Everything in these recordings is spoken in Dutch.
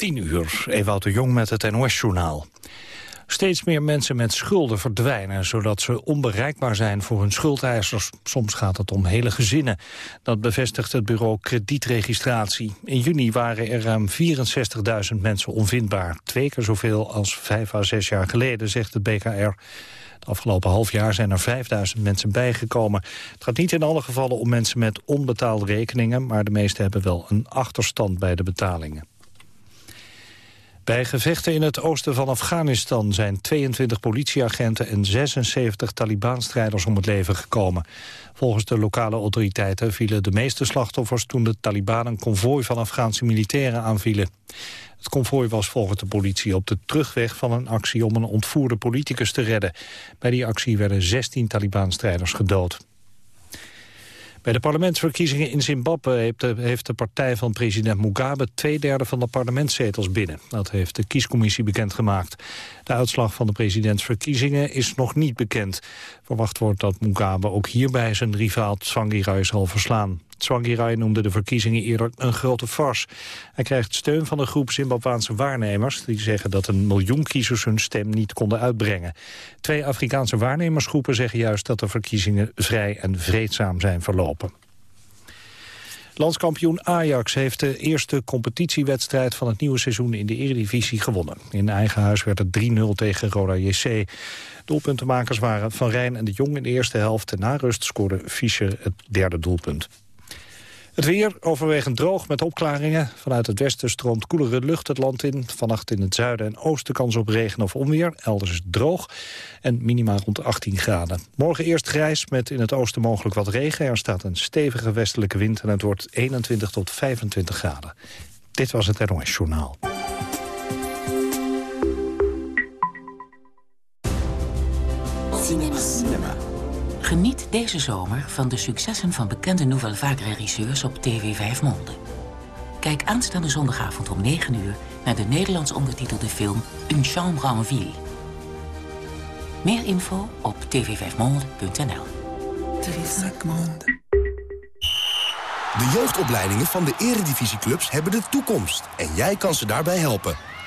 10 uur, Ewout de Jong met het NOS-journaal. Steeds meer mensen met schulden verdwijnen... zodat ze onbereikbaar zijn voor hun schuldeisers. Soms gaat het om hele gezinnen. Dat bevestigt het bureau kredietregistratie. In juni waren er ruim 64.000 mensen onvindbaar. Twee keer zoveel als vijf à zes jaar geleden, zegt het BKR. Het afgelopen half jaar zijn er 5000 mensen bijgekomen. Het gaat niet in alle gevallen om mensen met onbetaalde rekeningen... maar de meesten hebben wel een achterstand bij de betalingen. Bij gevechten in het oosten van Afghanistan zijn 22 politieagenten en 76 Taliban-strijders om het leven gekomen. Volgens de lokale autoriteiten vielen de meeste slachtoffers toen de Taliban een konvooi van Afghaanse militairen aanvielen. Het konvooi was volgens de politie op de terugweg van een actie om een ontvoerde politicus te redden. Bij die actie werden 16 Taliban-strijders gedood. Bij de parlementsverkiezingen in Zimbabwe heeft de, heeft de partij van president Mugabe twee derde van de parlementszetels binnen. Dat heeft de kiescommissie bekendgemaakt. De uitslag van de presidentsverkiezingen is nog niet bekend. Verwacht wordt dat Mugabe ook hierbij zijn rivaal Tsvangirai zal verslaan. Tsvangirai noemde de verkiezingen eerder een grote farce. Hij krijgt steun van een groep Zimbabwaanse waarnemers... die zeggen dat een miljoen kiezers hun stem niet konden uitbrengen. Twee Afrikaanse waarnemersgroepen zeggen juist... dat de verkiezingen vrij en vreedzaam zijn verlopen. Landskampioen Ajax heeft de eerste competitiewedstrijd van het nieuwe seizoen in de Eredivisie gewonnen. In eigen huis werd het 3-0 tegen Roda JC. Doelpuntenmakers waren Van Rijn en de Jong in de eerste helft. Na rust scoorde Fischer het derde doelpunt. Het weer overwegend droog met opklaringen. Vanuit het westen stroomt koelere lucht het land in. Vannacht in het zuiden en oosten kans op regen of onweer. Elders is droog en minima rond 18 graden. Morgen eerst grijs met in het oosten mogelijk wat regen. Er staat een stevige westelijke wind en het wordt 21 tot 25 graden. Dit was het NOS Journaal. Geniet deze zomer van de successen van bekende Nouvelle Vague-regisseurs op TV 5 Monde. Kijk aanstaande zondagavond om 9 uur naar de Nederlands ondertitelde film Une chambre en ville. Meer info op tv5monde.nl. De jeugdopleidingen van de eredivisieclubs hebben de toekomst. En jij kan ze daarbij helpen.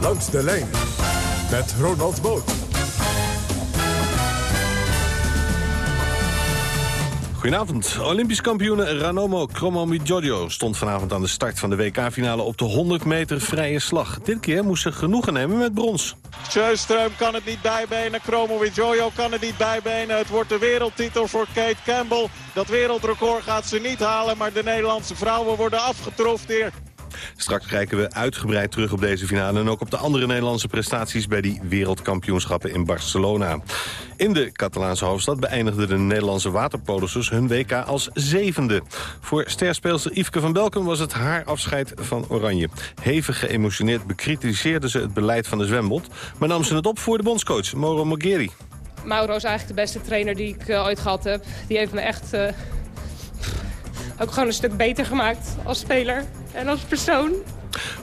Langs de lijn met Ronald Boot. Goedenavond. Olympisch kampioen Ranomo Kromowidjojo stond vanavond aan de start van de WK-finale op de 100 meter vrije slag. Dit keer moest ze genoegen nemen met brons. Sjöström kan het niet bijbenen. Kromowidjojo kan het niet bijbenen. Het wordt de wereldtitel voor Kate Campbell. Dat wereldrecord gaat ze niet halen, maar de Nederlandse vrouwen worden afgetroefd hier. Straks kijken we uitgebreid terug op deze finale... en ook op de andere Nederlandse prestaties bij die wereldkampioenschappen in Barcelona. In de Catalaanse hoofdstad beëindigden de Nederlandse waterpolissers hun WK als zevende. Voor sterspeelster Yveske van Belken was het haar afscheid van Oranje. Hevig geëmotioneerd bekritiseerde ze het beleid van de zwembod... maar nam ze het op voor de bondscoach Mauro Mogeri. Mauro is eigenlijk de beste trainer die ik uh, ooit gehad heb. Die heeft me echt uh, ook gewoon een stuk beter gemaakt als speler en als persoon.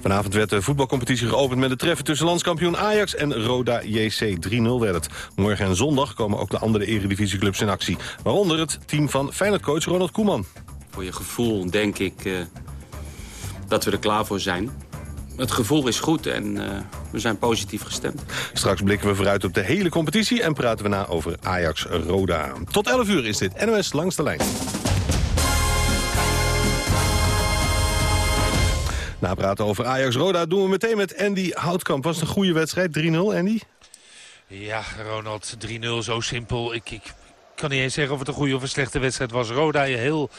Vanavond werd de voetbalcompetitie geopend met de treffen tussen landskampioen Ajax en Roda JC. 3-0 werd het. Morgen en zondag komen ook de andere eredivisieclubs in actie. Waaronder het team van Feyenoord-coach Ronald Koeman. Voor je gevoel denk ik uh, dat we er klaar voor zijn. Het gevoel is goed en uh, we zijn positief gestemd. Straks blikken we vooruit op de hele competitie en praten we na over Ajax-Roda. Tot 11 uur is dit NOS Langs de Lijn. Napraten over Ajax-Roda doen we meteen met Andy Houtkamp. Was het een goede wedstrijd? 3-0, Andy? Ja, Ronald, 3-0, zo simpel. Ik, ik kan niet eens zeggen of het een goede of een slechte wedstrijd was. Roda heel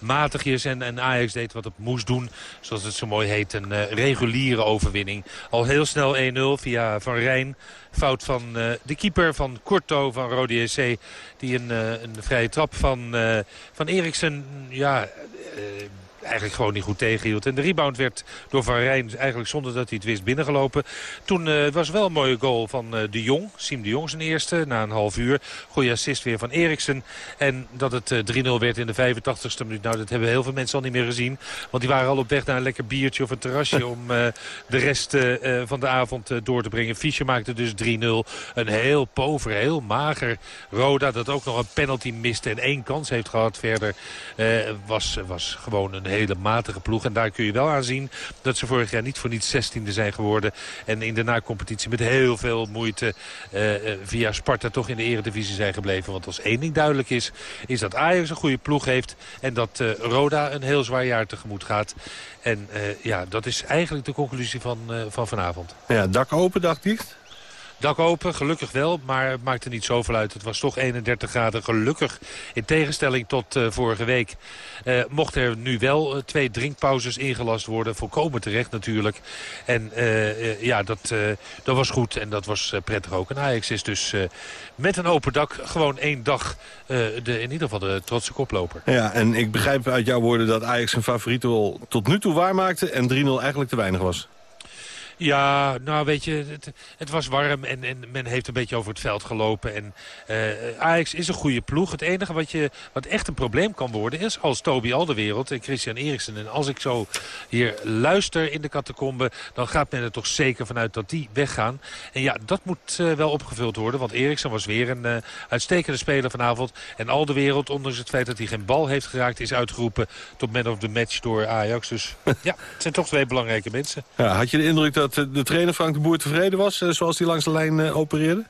matigjes en, en Ajax deed wat het moest doen. Zoals het zo mooi heet, een uh, reguliere overwinning. Al heel snel 1-0 via Van Rijn. Fout van uh, de keeper van Korto van Rode SC. Die een, uh, een vrije trap van, van Eriksen ja, eigenlijk gewoon niet goed tegenhield. En de rebound werd door Van Rijn eigenlijk zonder dat hij het wist binnengelopen. Toen uh, was wel een mooie goal van uh, de Jong. Siem de Jong zijn eerste na een half uur. Goeie assist weer van Eriksen. En dat het uh, 3-0 werd in de 85ste minuut. Nou, dat hebben heel veel mensen al niet meer gezien. Want die waren al op weg naar een lekker biertje of een terrasje... om de rest van de avond door te brengen. Fischer maakte dus 3-0. Een heel pover, heel mager Roda. Dat ook nog een penalty miste en één kans heeft gehad verder. was, was gewoon een hele matige ploeg. En daar kun je wel aan zien dat ze vorig jaar niet voor niets 16e zijn geworden. En in de na-competitie met heel veel moeite uh, via Sparta toch in de eredivisie zijn gebleven. Want als één ding duidelijk is, is dat Ajax een goede ploeg heeft. En dat uh, Roda een heel zwaar jaar tegemoet gaat. En ja, dat is eigenlijk de conclusie van, van vanavond. Ja, dak open, dak dicht? Dak open, gelukkig wel, maar het maakte niet zoveel uit. Het was toch 31 graden, gelukkig. In tegenstelling tot uh, vorige week uh, mochten er nu wel uh, twee drinkpauzes ingelast worden. Volkomen terecht natuurlijk. En ja, dat, dat was goed en dat was prettig ook. En Ajax is dus met een open dak gewoon één dag de, in ieder geval de trotse koploper. Ja, en ik begrijp uit jouw woorden dat Ajax zijn favoriete rol tot nu toe waarmaakte... en 3-0 eigenlijk te weinig was. Ja, nou weet je, het, het was warm en, en, men heeft een beetje over het veld gelopen. En uh, Ajax is een goede ploeg. Het enige wat, je, wat echt een probleem kan worden is als Toby Alderwereld en Christian Eriksen. En als ik zo hier luister in de catacombe, dan gaat men er toch zeker vanuit dat die weggaan. En ja, dat moet uh, wel opgevuld worden, want Eriksen was weer een uh, uitstekende speler vanavond. En Alderwereld, ondanks het feit dat hij geen bal heeft geraakt, is uitgeroepen tot man of the match door Ajax. Dus ja, het zijn toch twee belangrijke mensen. Ja, had je de indruk dat dat de trainer Frank de Boer tevreden was... Eh, zoals hij langs de lijn eh, opereerde?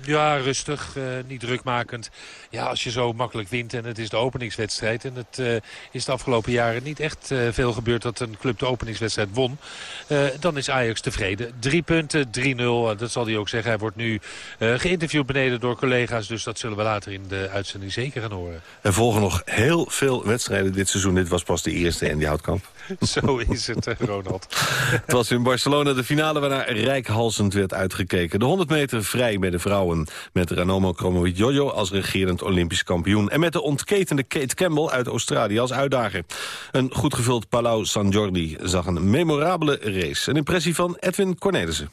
Ja, rustig, uh, niet drukmakend. Ja, als je zo makkelijk wint en het is de openingswedstrijd... en het uh, is de afgelopen jaren niet echt uh, veel gebeurd dat een club de openingswedstrijd won... dan is Ajax tevreden. Drie punten, 3-0, dat zal hij ook zeggen. Hij wordt nu geïnterviewd beneden door collega's... dus dat zullen we later in de uitzending zeker gaan horen. Er volgen nog heel veel wedstrijden dit seizoen. Dit was pas de eerste en die houtkamp. Zo is het, Ronald. het was in Barcelona de finale waarna rijkhalsend werd uitgekeken. De 100 meter vrij bij de vrouwen. Met Ranomo Kromowidjojo als regerend Olympisch kampioen. En met de ontketende Kate Campbell uit Australië als uitdager. Een goed gevuld Palau San Jordi zag een memorabele race. Een impressie van Edwin Cornelissen.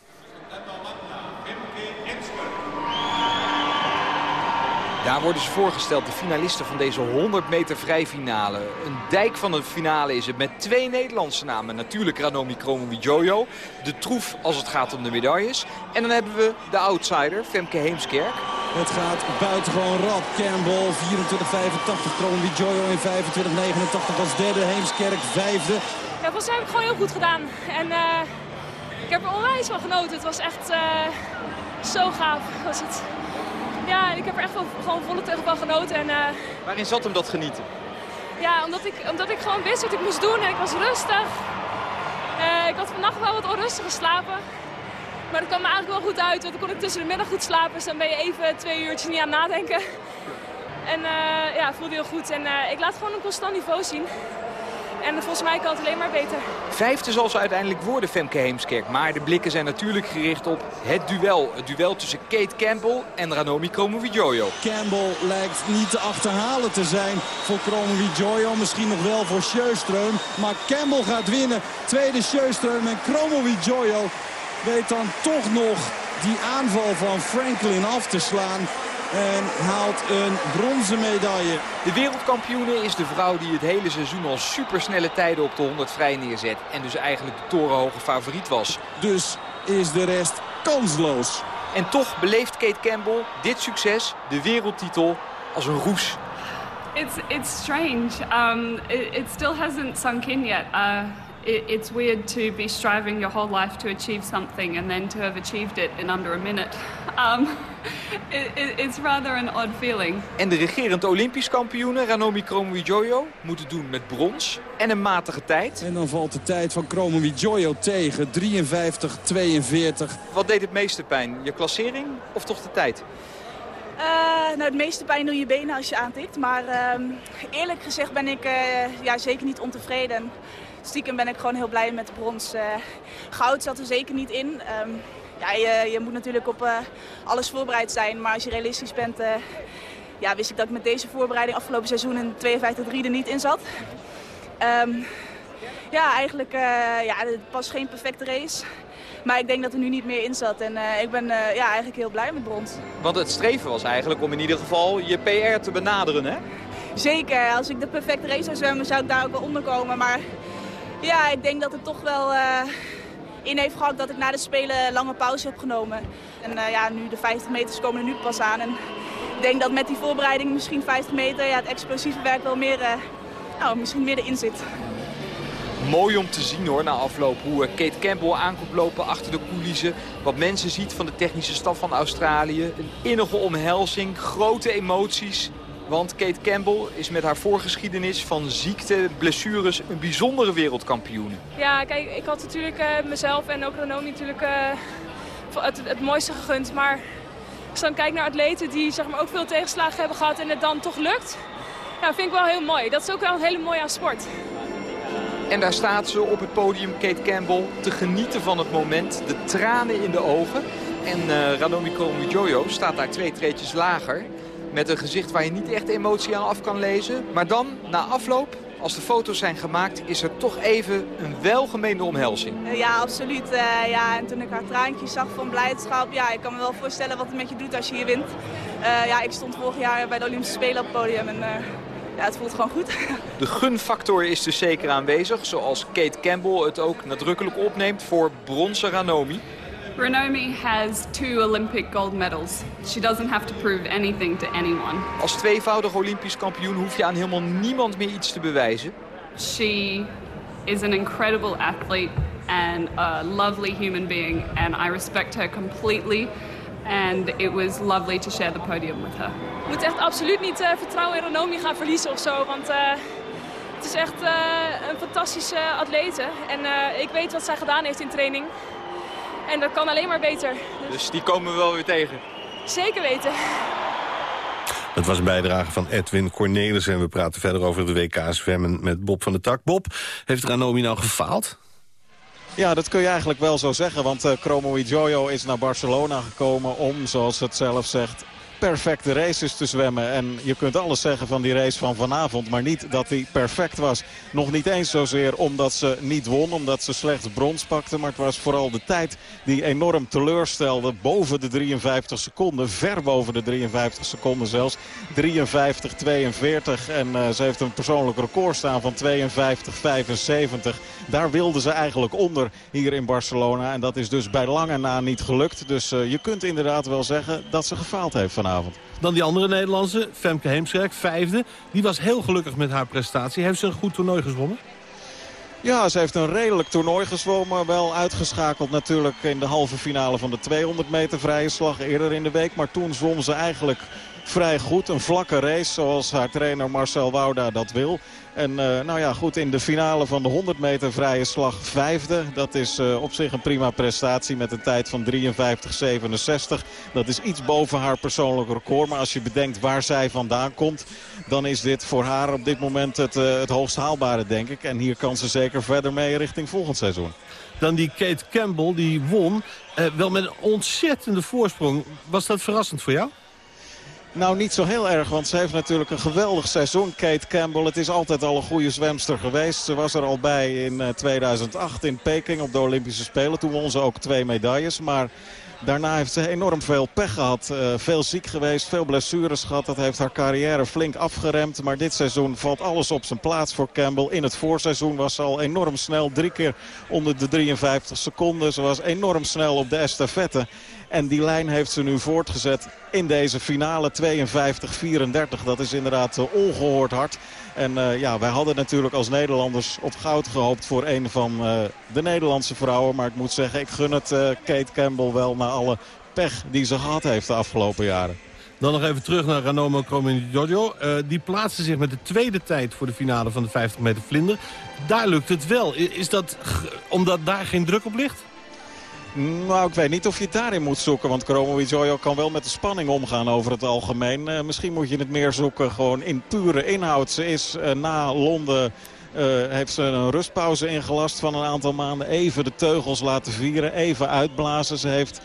Daar worden ze voorgesteld, de finalisten van deze 100 meter vrijfinale. Een dijk van een finale is het met twee Nederlandse namen. Natuurlijk Ranomi Kromowidjojo, de troef als het gaat om de medailles. En dan hebben we de outsider, Femke Heemskerk. Het gaat buitengewoon rap. Campbell 24-85, Kromowidjojo in 25-89 als derde, Heemskerk vijfde. Ja, volgens mij heb ik gewoon heel goed gedaan. En uh, ik heb er onwijs van genoten. Het was echt uh, zo gaaf. Was het. Ja, ik heb er echt wel, gewoon volle teug van genoten. En, uh, Waarin zat hem dat genieten? Ja, omdat ik, omdat ik gewoon wist wat ik moest doen en ik was rustig. Uh, ik had vannacht wel wat onrustig geslapen. Maar dat kwam me eigenlijk wel goed uit, want dan kon ik tussen de middag goed slapen. Dus dan ben je even twee uurtjes niet aan het nadenken. En uh, ja, voelde heel goed. En ik laat gewoon een constant niveau zien. En volgens mij kan het alleen maar beter. Vijfde zal ze uiteindelijk worden, Femke Heemskerk. Maar de blikken zijn natuurlijk gericht op het duel. Het duel tussen Kate Campbell en Ranomi Kromowidjojo. Campbell lijkt niet te achterhalen te zijn voor Kromowidjojo. Misschien nog wel voor Sjöström. Maar Campbell gaat winnen. Tweede Sjöström en Kromowidjojo weet dan toch nog die aanval van Franklin af te slaan. En haalt een bronzen medaille. De wereldkampioene is de vrouw die het hele seizoen al supersnelle tijden op de 100 vrij neerzet. En dus eigenlijk de torenhoge favoriet was. Dus is de rest kansloos. En toch beleeft Kate Campbell dit succes, de wereldtitel, als een roes. It's, it's strange. Um, it, it still hasn't sunk in yet. Uh... it's weird to be striving your whole life to achieve something and then to have achieved it in under a minute. Um, it, it's rather an odd feeling. En de regerend Olympisch kampioene Ranomi Kromowidjojo moet het doen met brons en een matige tijd. En dan valt de tijd van Kromowidjojo tegen, 53-42. Wat deed het meeste pijn, je klassering of toch de tijd? Uh, nou, het meeste pijn doen je benen als je aantikt. Maar uh, eerlijk gezegd ben ik uh, ja, zeker niet ontevreden stiekem ben ik gewoon heel blij met de brons. Uh, goud zat er zeker niet in. Um, ja, je, je, moet natuurlijk op uh, alles voorbereid zijn. Maar als je realistisch bent, uh, ja, wist ik dat ik met deze voorbereiding afgelopen seizoen in 52-3 er niet in zat. Um, Ja, eigenlijk ja, het was geen perfecte race. Maar ik denk dat er nu niet meer in zat. En uh, ik ben uh, ja, eigenlijk heel blij met brons. Want het streven was eigenlijk om in ieder geval je PR te benaderen, hè? Zeker. Als ik de perfecte race zou zwemmen, zou ik daar ook wel onderkomen. Maar ja, ik denk dat het toch wel in heeft gehad dat ik na de Spelen lange pauze heb genomen. En ja, nu de 50 meters komen er nu pas aan. En ik denk dat met die voorbereiding misschien 50 meter ja, het explosieve werk wel meer, nou, misschien meer erin zit. Mooi om te zien hoor, na afloop, hoe Kate Campbell aankomt lopen achter de coulissen. Wat mensen ziet van de technische staf van Australië. Een innige omhelzing, grote emoties. Want Kate Campbell is met haar voorgeschiedenis van ziekte, blessures een bijzondere wereldkampioen. Ja, kijk, ik had natuurlijk uh, mezelf en ook Ranomi natuurlijk uh, het, het, mooiste gegund. Maar als ik dan kijk naar atleten die zeg maar, ook veel tegenslagen hebben gehad en het dan toch lukt. Ja, vind ik wel heel mooi. Dat is ook wel een hele mooie aan sport. En daar staat ze op het podium, Kate Campbell, te genieten van het moment. De tranen in de ogen. En uh, Ranomi Kromowidjojo staat daar twee treetjes lager. Met een gezicht waar je niet echt emotie aan af kan lezen. Maar dan, na afloop, als de foto's zijn gemaakt, is er toch even een welgemeende omhelzing. Ja, absoluut. Uh, ja, en toen ik haar traantjes zag van blijdschap, ja, ik kan me wel voorstellen wat het met je doet als je hier wint. Uh, ja, ik stond vorig jaar bij de Olympische Spelen op het podium en ja, het voelt gewoon goed. De gunfactor is dus zeker aanwezig, zoals Kate Campbell het ook nadrukkelijk opneemt voor bronzen Ranomi. Ranomi has two Olympic gold medals. She doesn't have to prove anything to anyone. Als tweevoudig Olympisch kampioen hoef je aan helemaal niemand meer iets te bewijzen. She is an incredible athlete and a lovely human being and I respect her completely. And it was lovely to share the podium with her. Je moet echt absoluut niet uh, vertrouwen in Ranomi gaan verliezen of zo. Want uh, het is echt uh, een fantastische atlete. En ik weet wat zij gedaan heeft in training. En dat kan alleen maar beter. Dus, dus die komen we wel weer tegen? Zeker weten. Het was een bijdrage van Edwin Cornelis en we praten verder over de WK zwemmen met Bob van der Tak. Bob, heeft Ranomi nou gefaald? Ja, dat kun je eigenlijk wel zo zeggen. Want uh, Chromo Jojo is naar Barcelona gekomen om, zoals het zelf zegt perfecte races te zwemmen. En je kunt alles zeggen van die race van vanavond. Maar niet dat die perfect was. Nog niet eens zozeer omdat ze niet won. Omdat ze slechts brons pakte. Maar het was vooral de tijd die enorm teleurstelde. Boven de 53 seconden. Ver boven de 53 seconden zelfs. 53, 42. En uh, ze heeft een persoonlijk record staan van 52, 75. Daar wilden ze eigenlijk onder hier in Barcelona. En dat is dus bij lange na niet gelukt. Dus uh, je kunt inderdaad wel zeggen dat ze gefaald heeft vanavond. Dan die andere Nederlandse, Femke Heemskerk, vijfde. Die was heel gelukkig met haar prestatie. Heeft ze een goed toernooi gezwommen? Ja, ze heeft een redelijk toernooi gezwommen. Wel uitgeschakeld natuurlijk in de halve finale van de 200 meter vrije slag eerder in de week. Maar toen zwom ze eigenlijk vrij goed. Een vlakke race zoals haar trainer Marcel Wouda dat wil. En uh, nou ja, goed, in de finale van de 100 meter vrije slag vijfde. Dat is uh, op zich een prima prestatie met een tijd van 53-67. Dat is iets boven haar persoonlijk record. Maar als je bedenkt waar zij vandaan komt... dan is dit voor haar op dit moment het, uh, het hoogst haalbare, denk ik. En hier kan ze zeker verder mee richting volgend seizoen. Dan die Kate Campbell, die won. wel met een ontzettende voorsprong. Was dat verrassend voor jou? Nou, niet zo heel erg, want ze heeft natuurlijk een geweldig seizoen. Kate Campbell, het is altijd al een goede zwemster geweest. Ze was er al bij in 2008 in Peking op de Olympische Spelen. Toen won ze ook twee medailles, maar... Daarna heeft ze enorm veel pech gehad. Uh, veel ziek geweest, veel blessures gehad. Dat heeft haar carrière flink afgeremd. Maar dit seizoen valt alles op zijn plaats voor Campbell. In het voorseizoen was ze al enorm snel. Drie keer onder de 53 seconden. Ze was enorm snel op de estafette. En die lijn heeft ze nu voortgezet in deze finale 52-34. Dat is inderdaad uh, ongehoord hard. En uh, ja, wij hadden natuurlijk als Nederlanders op goud gehoopt voor een van uh, de Nederlandse vrouwen. Maar ik moet zeggen, ik gun het Kate Campbell wel na alle pech die ze gehad heeft de afgelopen jaren. Dan nog even terug naar Ranomo Kromowidjojo. Uh, die plaatste zich met de tweede tijd voor de finale van de 50 meter vlinder. Daar lukt het wel. Is dat omdat daar geen druk op ligt? Nou, ik weet niet of je het daarin moet zoeken. Want Chromo kan wel met de spanning omgaan over het algemeen. Uh, misschien moet je het meer zoeken gewoon in pure inhoud. Ze is uh, na Londen heeft ze een rustpauze ingelast van een aantal maanden. Even de teugels laten vieren, even uitblazen. Ze heeft eh,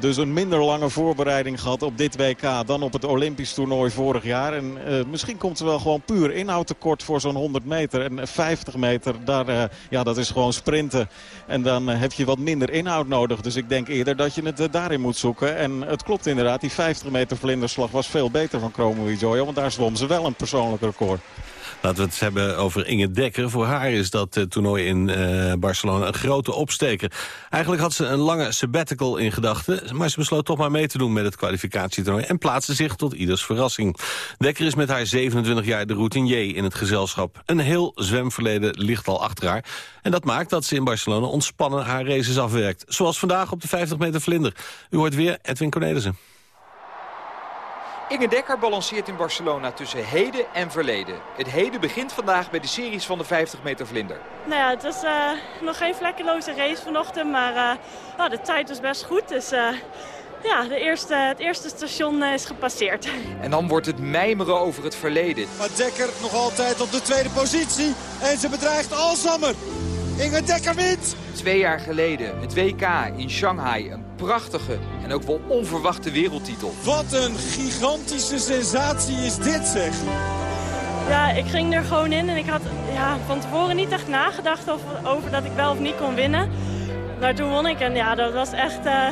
dus een minder lange voorbereiding gehad op dit WK dan op het Olympisch toernooi vorig jaar. En uh, misschien komt ze wel gewoon puur inhoud tekort voor zo'n 100 meter. En 50 meter, daar, uh, ja, dat is gewoon sprinten. En dan heb je wat minder inhoud nodig. Dus ik denk eerder dat je het daarin moet zoeken. En het klopt inderdaad, die 50 meter vlinderslag was veel beter van Chromo Jojo. Want daar zwom ze wel een persoonlijk record. Laten we het hebben over Inge Dekker. Voor haar is dat uh, toernooi in uh, Barcelona een grote opsteker. Eigenlijk had ze een lange sabbatical in gedachten... maar ze besloot toch maar mee te doen met het kwalificatietoernooi... en plaatste zich tot ieders verrassing. Dekker is met haar 27 jaar de routinier in het gezelschap. Een heel zwemverleden ligt al achter haar. En dat maakt dat ze in Barcelona ontspannen haar races afwerkt. Zoals vandaag op de 50 meter vlinder. U hoort weer Edwin Cornelissen. Inge Dekker balanceert in Barcelona tussen heden en verleden. Het heden begint vandaag bij de series van de 50 meter vlinder. Nou ja, het was uh, nog geen vlekkeloze race vanochtend, maar uh, nou, de tijd was best goed. Dus uh, ja, de eerste, het eerste station is gepasseerd. En dan wordt het mijmeren over het verleden. Maar Dekker nog altijd op de tweede positie en ze bedreigt Alzheimer. Inge Dekker wint! Twee jaar geleden, het WK in Shanghai. Een prachtige en ook wel onverwachte wereldtitel. Wat een gigantische sensatie is dit, zeg. Ja, ik ging er gewoon in en ik had ja, van tevoren niet echt nagedacht over, over dat ik wel of niet kon winnen. Maar toen won ik en ja, dat was echt, uh,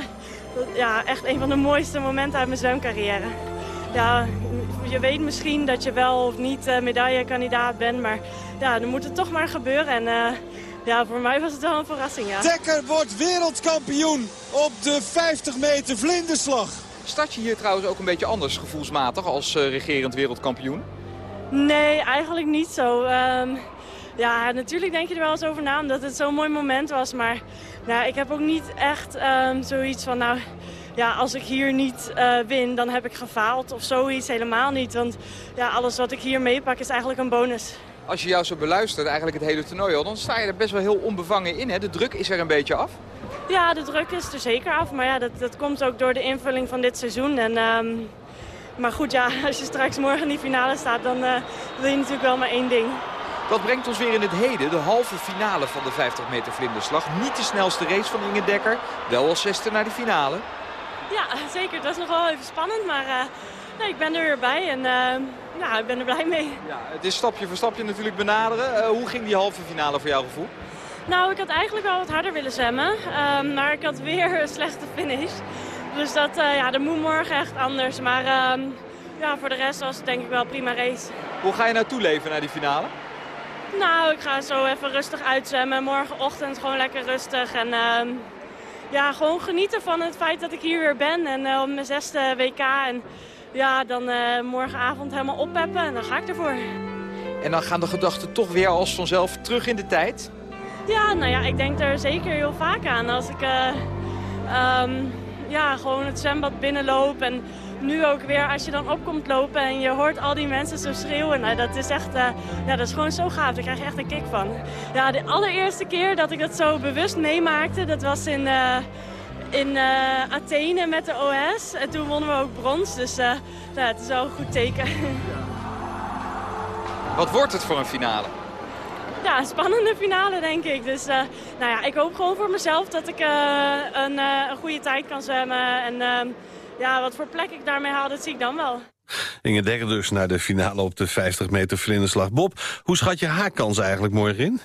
ja, echt een van de mooiste momenten uit mijn zwemcarrière. Ja, je weet misschien dat je wel of niet uh, medaillekandidaat bent, maar ja, dan moet het toch maar gebeuren. En, uh, ja, voor mij was het wel een verrassing, ja. Dekker wordt wereldkampioen op de 50 meter vlinderslag. Start je hier trouwens ook een beetje anders gevoelsmatig als uh, regerend wereldkampioen? Nee, eigenlijk niet zo. Um, ja, natuurlijk denk je er wel eens over na, omdat het zo'n mooi moment was. Maar nou, ik heb ook niet echt um, zoiets van, nou, ja, als ik hier niet uh, win, dan heb ik gefaald of zoiets. Helemaal niet, want ja, alles wat ik hier meepak is eigenlijk een bonus als je jou zo beluistert, eigenlijk het hele toernooi al, dan sta je er best wel heel onbevangen in. Hè? De druk is er een beetje af. Ja, de druk is er zeker af. Maar ja, dat, dat komt ook door de invulling van dit seizoen. En, um, maar goed, ja, als je straks morgen in die finale staat, dan uh, wil je natuurlijk wel maar één ding. Dat brengt ons weer in het heden, de halve finale van de 50 meter vlinderslag. Niet de snelste race van Inge Dekker, wel als zesde naar de finale. Ja, zeker. Het was nog wel even spannend, maar uh, nee, ik ben er weer bij. En, uh, ja, ik ben er blij mee. Ja, het is stapje voor stapje natuurlijk benaderen. Uh, hoe ging die halve finale voor jouw gevoel? Nou, ik had eigenlijk wel wat harder willen zwemmen. Um, maar ik had weer een slechte finish. Dus dat, uh, ja, dat moet morgen echt anders. Maar um, ja, voor de rest was het denk ik wel een prima race. Hoe ga je naartoe leven naar die finale? Nou, ik ga zo even rustig uitzwemmen. Morgenochtend gewoon lekker rustig. En ja, gewoon genieten van het feit dat ik hier weer ben. En uh, op mijn zesde WK. En ja, dan uh, morgenavond helemaal oppeppen en dan ga ik ervoor. En dan gaan de gedachten toch weer als vanzelf terug in de tijd? Ja, nou ja, ik denk er zeker heel vaak aan. Als ik uh, um, ja, gewoon het zwembad binnenloop en nu ook weer als je dan opkomt lopen en je hoort al die mensen zo schreeuwen. Nou, dat is echt, uh, ja, dat is gewoon zo gaaf. Daar krijg je echt een kick van. Ja, de allereerste keer dat ik dat zo bewust meemaakte, dat was in... Uh, in uh, Athene met de OS. En toen wonnen we ook brons, dus uh, nou, het is wel een goed teken. Wat wordt het voor een finale? Ja, een spannende finale denk ik. Dus uh, nou ja, ik hoop gewoon voor mezelf dat ik een, een, goede tijd kan zwemmen. En ehm, ja, wat voor plek ik daarmee haal, dat zie ik dan wel. Inge Dekker dus naar de finale op de 50 meter vlinderslag. Bob, hoe schat je haar kans eigenlijk morgen in?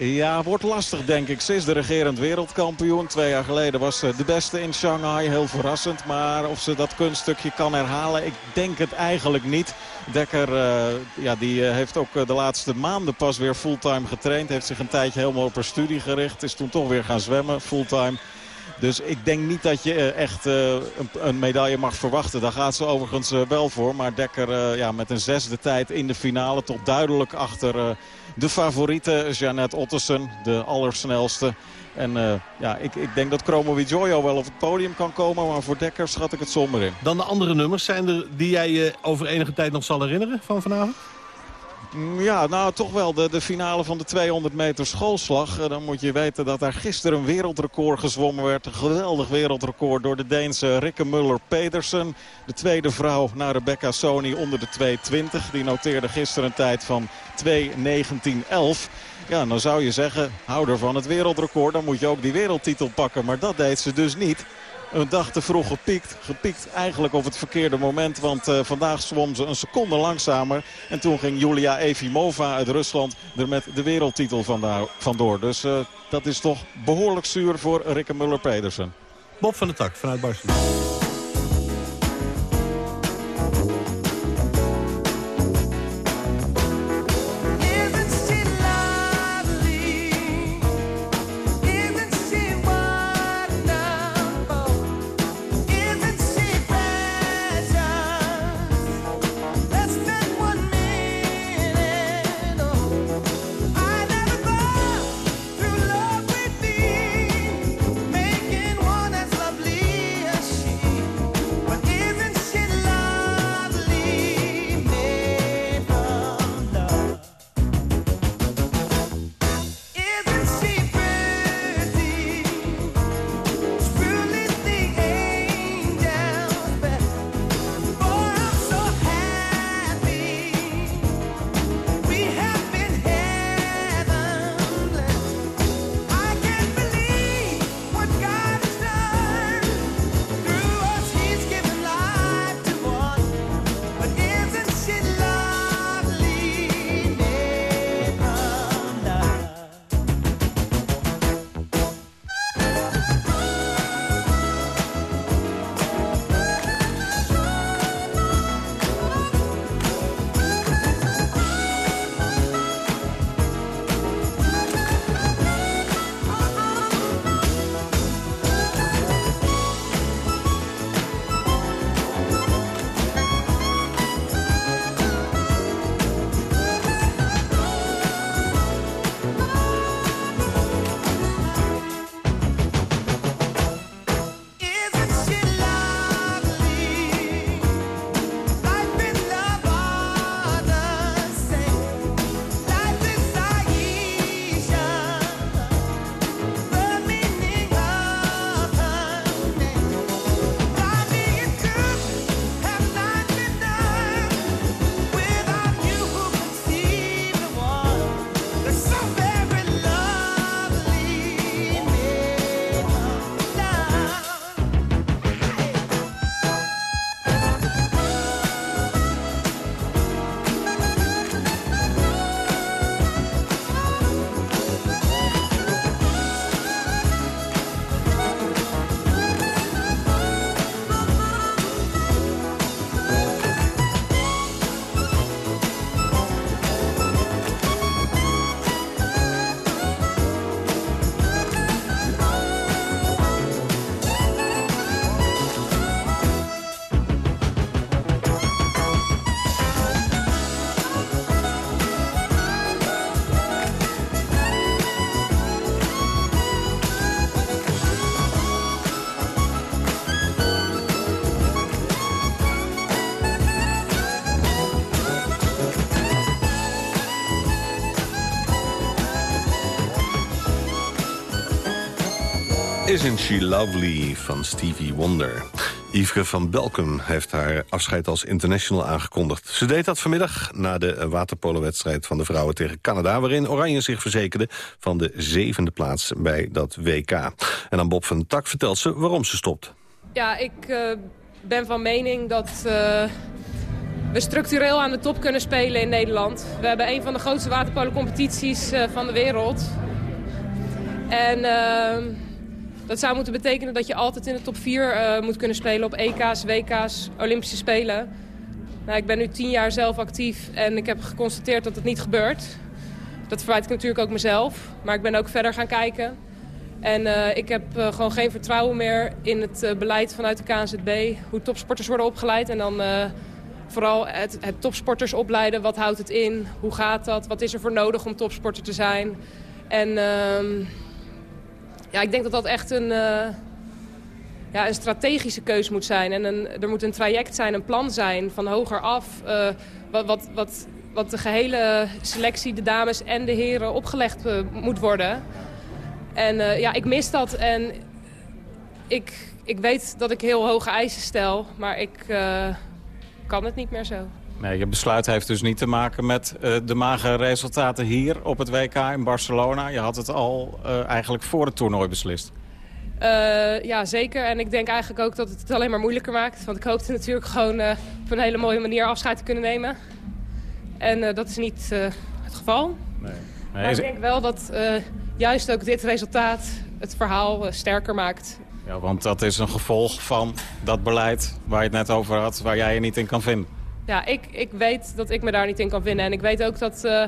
Ja, wordt lastig denk ik. Ze is de regerend wereldkampioen. Twee jaar geleden was ze de beste in Shanghai. Heel verrassend. Maar of ze dat kunststukje kan herhalen, ik denk het eigenlijk niet. Dekker uh, ja, die, uh, heeft ook uh, de laatste maanden pas weer fulltime getraind. Heeft zich een tijdje helemaal op haar studie gericht. Is toen toch weer gaan zwemmen fulltime. Dus ik denk niet dat je echt uh, een, een, medaille mag verwachten. Daar gaat ze overigens uh, wel voor. Maar Dekker ja, met een zesde tijd in de finale. Toch duidelijk achter de favoriete Jeannette Ottersen. De allersnelste. En ja, ik, ik denk dat Chromo wel op het podium kan komen. Maar voor Dekker schat ik het somber in. Dan de andere nummers. Zijn er die jij je over enige tijd nog zal herinneren van vanavond? Mm, Ja, nou toch wel de, de finale van de 200 meter schoolslag. Eh, Dan moet je weten dat daar gisteren een wereldrecord gezwommen werd. Een geweldig wereldrecord door de Deense Rikke Muller-Pedersen. De tweede vrouw na Rebecca Sony onder de 220. Die noteerde gisteren een tijd van 2.19.11. Ja, dan zou je zeggen, houder van het wereldrecord, dan moet je ook die wereldtitel pakken. Maar dat deed ze dus niet. Een dag te vroeg gepiekt. Gepiekt eigenlijk op het verkeerde moment. Want eh, vandaag zwom ze een seconde langzamer. En toen ging Julia Efimova uit Rusland er met de wereldtitel vandoor. Dus eh, dat is toch behoorlijk zuur voor Rikke Muller-Pedersen. Bob van der Tak vanuit Barcelona. Isn't She Lovely van Stevie Wonder. Yveske van Belkum heeft haar afscheid als international aangekondigd. Ze deed dat vanmiddag na de waterpolowedstrijd van de vrouwen tegen Canada... waarin Oranje zich verzekerde van de zevende plaats bij dat WK. En aan Bob van Tak vertelt ze waarom ze stopt. Ja, ik eh, ben van mening dat eh, we structureel aan de top kunnen spelen in Nederland. We hebben een van de grootste waterpolocompetities uh, van de wereld. En uh, dat zou moeten betekenen dat je altijd in de top 4 moet kunnen spelen op EK's, WK's, Olympische Spelen. Nou, ik ben nu tien jaar zelf actief en ik heb geconstateerd dat het niet gebeurt. Dat verwijt ik natuurlijk ook mezelf, maar ik ben ook verder gaan kijken. En uh, ik heb uh, gewoon geen vertrouwen meer in het beleid vanuit de KNZB. Hoe topsporters worden opgeleid. En dan vooral het, het, topsporters opleiden. Wat houdt het in? Hoe gaat dat? Wat is er voor nodig om topsporter te zijn? En ehm, ja, ik denk dat dat echt een, ja, een strategische keus moet zijn. En een, er moet een traject zijn, een plan zijn van hoger af. wat, wat, wat, wat de gehele selectie, de dames en de heren, opgelegd eh, moet worden. En eh, ja, ik mis dat en ik, ik weet dat ik heel hoge eisen stel, maar ik eh, kan het niet meer zo. Nee, je besluit heeft dus niet te maken met eh, de magere resultaten hier op het WK in Barcelona. Je had het al eh, eigenlijk voor het toernooi beslist. Eh, ja, zeker. En ik denk eigenlijk ook dat het het alleen maar moeilijker maakt. Want ik hoopte natuurlijk gewoon op een hele mooie manier afscheid te kunnen nemen. En dat is niet het geval. Nee. Maar ik denk wel dat juist ook dit resultaat het verhaal sterker maakt. Ja, want dat is een gevolg van dat beleid waar je het net over had, waar jij je niet in kan vinden. Ja, ik, ik weet dat ik me daar niet in kan vinden. En ik weet ook dat eh,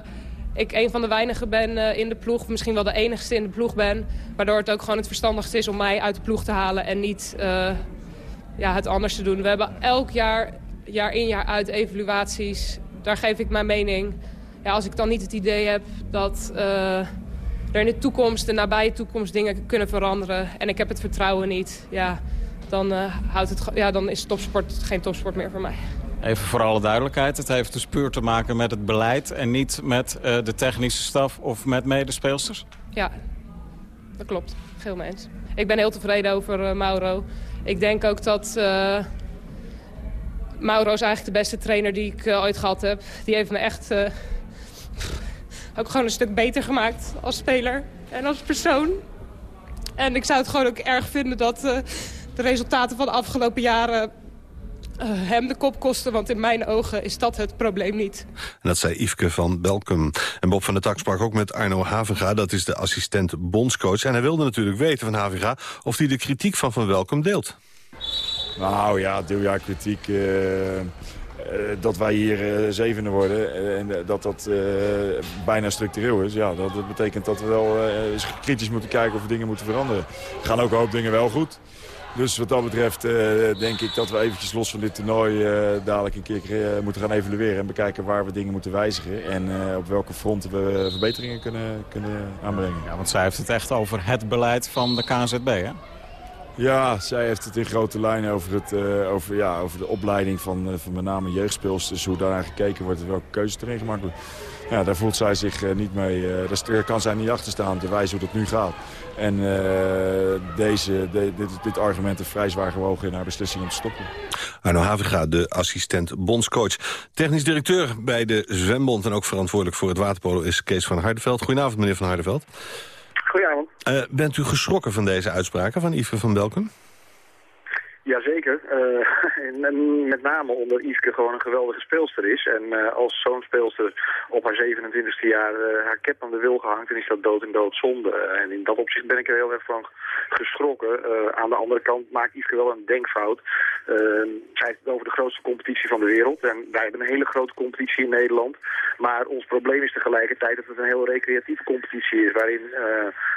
ik een van de weinigen ben eh, in de ploeg. Misschien wel de enigste in de ploeg ben. Waardoor het ook gewoon het verstandigste is om mij uit de ploeg te halen. En niet eh, ja, het anders te doen. We hebben elk jaar, jaar in jaar uit evaluaties. Daar geef ik mijn mening. Ja, als ik dan niet het idee heb dat er in de toekomst, de nabije toekomst, dingen kunnen veranderen. En ik heb het vertrouwen niet. Ja, dan, houdt het, ja, dan is topsport geen topsport meer voor mij. Even voor alle duidelijkheid, het heeft dus puur te maken met het beleid... en niet met eh, de technische staf of met medespeelsters? Ja, dat klopt. Geel mee eens. Ik ben heel tevreden over eh, Mauro. Ik denk ook dat eh, Mauro is eigenlijk de beste trainer die ik ooit gehad heb. Die heeft me echt ook gewoon een stuk beter gemaakt als speler en als persoon. En ik zou het gewoon ook erg vinden dat de resultaten van de afgelopen jaren hem de kop kosten. Want in mijn ogen is dat het probleem niet. En dat zei Yveske van Belkum. En Bob van der Tak sprak ook met Arno Havenga, dat is de assistent bondscoach. En hij wilde natuurlijk weten van Havenga of hij de kritiek van Van Welkum deelt. Nou ja, deel jij kritiek. eh, eh, dat wij hier eh, zevende worden eh, en eh, dat dat eh, bijna structureel is. Ja, dat, dat betekent dat we wel eh, eens kritisch moeten kijken of we dingen moeten veranderen. Er gaan ook een hoop dingen wel goed. Dus wat dat betreft eh, denk ik dat we eventjes los van dit toernooi eh, dadelijk een keer eh, moeten gaan evalueren. En bekijken waar we dingen moeten wijzigen. En op welke fronten we verbeteringen kunnen, kunnen aanbrengen. Ja, want zij heeft het echt over het beleid van de KNZB, hè? Ja, zij heeft het in grote lijnen over, het, over, ja, over de opleiding van, van met name jeugdspeelsters. Hoe daarnaar gekeken wordt en welke keuzes erin gemaakt worden. Ja, daar voelt zij zich niet mee. daar- daar kan zij niet achter staan te wijzen hoe dat nu gaat. En eh, deze, de- dit, dit argument is vrij zwaar gewogen in haar beslissing om te stoppen. Arno Havenga, de assistent bondscoach. Technisch directeur bij de Zwembond en ook verantwoordelijk voor het waterpolo is Kees van Hardeveld. Goedenavond, meneer van Hardeveld. Goedenavond. Eh, bent u geschrokken van deze uitspraken van Yves van Belkum? Jazeker. Eh en, met name omdat Yveske gewoon een geweldige speelster is. En eh, als zo'n speelster op haar 27e jaar eh, haar cap aan de wil gehangt, dan is dat dood en dood zonde. En in dat opzicht ben ik er heel erg van geschrokken. Eh, aan de andere kant maakt Yveske wel een denkfout. Zij heeft het over de grootste competitie van de wereld. En wij hebben een hele grote competitie in Nederland. Maar ons probleem is tegelijkertijd dat het een heel recreatieve competitie is. Waarin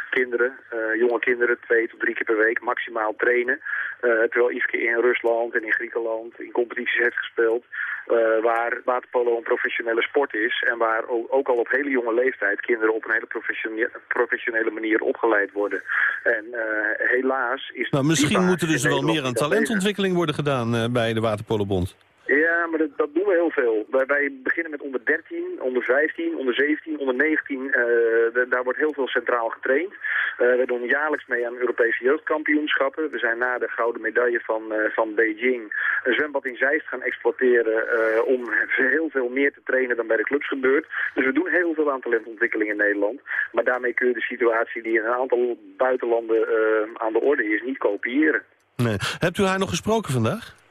kinderen, jonge kinderen, twee tot drie keer per week maximaal trainen. Terwijl Yveske in Rusland en in Griekenland in competities heeft gespeeld. eh, waar waterpolo een professionele sport is. En waar ook, ook al op hele jonge leeftijd kinderen op een hele professionele, professionele manier opgeleid worden. En eh, helaas is... Nou, misschien moet er dus wel meer aan talentontwikkeling worden gedaan eh, bij de Waterpolobond. Ja, maar dat, doen we heel veel. Wij, beginnen met onder 13, onder 15, onder 17, onder 19. eh, daar wordt heel veel centraal getraind. Eh, we doen jaarlijks mee aan Europese jeugdkampioenschappen. We zijn na de gouden medaille van, eh, van Beijing een zwembad in Zeist gaan exploiteren... om heel veel meer te trainen dan bij de clubs gebeurt. Dus we doen heel veel aan talentontwikkeling in Nederland. Maar daarmee kun je de situatie die in een aantal buitenlanden aan de orde is niet kopiëren. Nee. Hebt u haar nog gesproken vandaag?